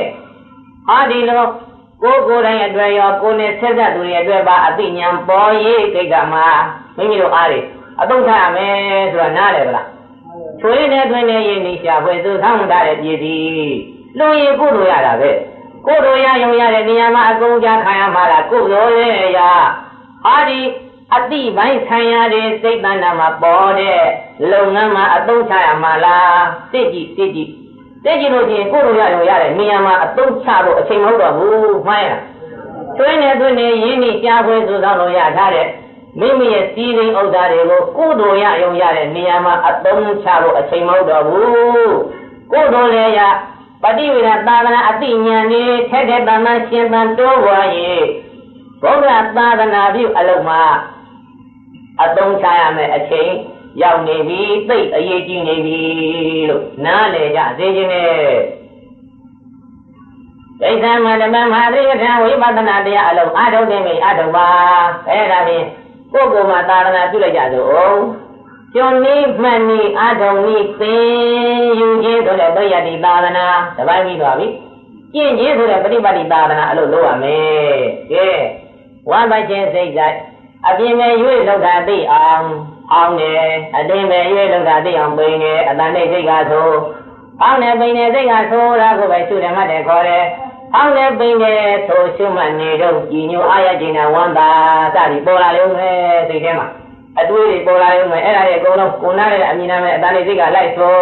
အာဒီလို ကိုယ်ကိုယ်တိုင်အတွက်ရောကိုယ်နဲ့ဆက်သက်သူတွေအတွက်ပါအသိဉာဏ်ပေါ်ရေးစိတ်ကမှာမိမိတို့အားတွေအသုံးချရမယ်ဆိုတာနားလည်ဗလားချွေးနဲ့တွင်နဲ့ရင်းနေရှာဖွေသူဆောင်းထားတဲ့ပြည်စီလူရင်ကုသိုလ်ရတာပဲကုသိုလ်ရယုံရတဲ့နေရာမှာအကုန်ကြခံရမှာလားကုသိုလ်ရဲ့ရာအာဒီအတိပိုင်းခံရတဲ့စိတ်တဏ္ဍာမှာပေါ်တဲ့လုပ်ငန်းမှာအသုံးချရမှာလားသိကြည့်သိကြည့် သိကြည့်လို့ချင်းကိုယ်တို့ရရုံရတဲ့နေရာမှာအသုံးချဖို့အချိန်မဟုတ်တော့ဘူးမှန်းရကျွင်းနေသွင်းနေရင်းနေကြားခွဲဆိုဆောင်လို့ရထားတဲ့မိမိရဲ့စီးစိမ်ဥစ္စာတွေကိုကိုယ်တို့ရရုံရတဲ့နေရာမှာအသုံးချဖို့အချိန်မဟုတ်တော့ဘူးကိုယ်တို့လည်းရပฏิဝေဒသာသနာအတိညာနေထက်တဲ့တဏ္ဍရှင်တန်တိုးွား၍ဘုရားသာသနာပြုအလုံးမှာအသုံးချရမယ်အချိန် ရောက်နေပြီသိအရေးကြီးနေပြီလို့နားလည်ကြသေးခြင်းနဲ့ဒိဋ္ဌမဓမ္မမဟာသရိယထံဝိပဿနာတရားအလုံးအာထုတ်နေပြီအာထုတ်ပါအဲဒါဖြင့်ကိုယ်ကိုယ်မှာသာသနာပြုလိုက်ကြစို့အောင်ကျွန်နည်းမှန်နည်းအာထုံနည်းသင်ယူခြင်းဆိုတဲ့ပရိယတ်တိသာသနာတပိုင်းပြီးသွားပြီကျင့်ခြင်းဆိုတဲ့ပฏิပတ်တိသာသနာအလုပ်လုပ်ရမယ်ကဲဝမ်းပိုက်ခြင်းစိတ်ဓာတ်အပြင်မဲ့ရွေ့လောက်တာသိအောင် အောင်တယ်အတင်းမဲ့ရွေ့လောက်တာသိအောင်ပိန်တယ်အတန်နဲ့စိတ်ကဆိုအောင်တယ်ပိန်တယ်စိတ်ကဆိုတာကိုပဲရှုတယ်မှတ်တယ်ခေါ်တယ်အောင်တယ်ပိန်တယ်ဆိုရှုမှတ်နေတော့ကြည်ညိုအားရခြင်းနဲ့ဝမ်းသာစသည်ပေါ်လာလိမ့်မယ်စိတ်ထဲမှာအတွေးတွေပေါ်လာလိမ့်မယ်အဲ့ဒါတွေအကုန်လုံးကိုနားတဲ့အမြင်နာမဲ့အတန်နဲ့စိတ်ကလိုက်ဆို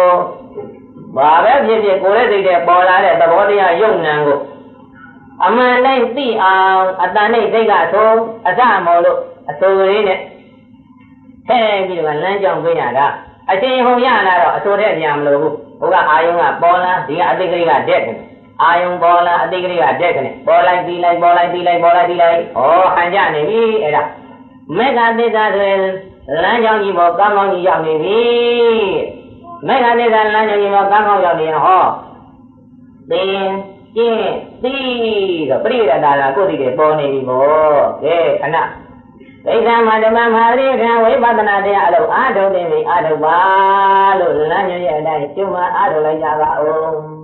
ဘာပဲဖြစ်ဖြစ်ကိုယ်ရဲ့စိတ်ထဲပေါ်လာတဲ့သဘောတရားယုံနံကိုအမှန်တိုင်းသိအောင်အတန်နဲ့စိတ်ကဆိုအစမော်လို့အစိုးလေးနဲ့ ထဲပြီးတော့လမ်းကြောင်းပေးရတာအချိန်ဟုံရလာတော့အစိုးတဲ့ပြန်မလို့ဘူးဘုရားအာယုံကပေါ်လာဒီကအတိတ်ကလေးကတက်တယ်အာယုံပေါ်လာအတိတ်ကလေးကတက်တယ်ပေါ်လိုက်ပြီးလိုက်ပေါ်လိုက်ပြီးလိုက်ပေါ်လိုက်ပြီးလိုက်ဩဟန်ကြနေပြီအဲ့ဒါမေဃသစ္စာဆိုရင်လမ်းကြောင်းကြီးပေါ်ကောင်းကောင်းကြီးရောက်နေပြီမေဃသစ္စာလမ်းကြောင်းကြီးပေါ်ကောင်းကောင်းရောက်နေရင်ဟောသင်ကျင့်သိတော့ပြိရတာလားကိုယ်တည်းပေါ်နေပြီဗောကဲခဏ ဒိဋ္ဌမဓမ္မမဟာရိခံဝိပဿနာတရားအလုံးအာထုတ်နေပြီအာထုတ်ပါလို့လမ်းညွှန်ရဲ့အတိုင်းကျုံမအာထုတ်လိုက်ကြပါဦး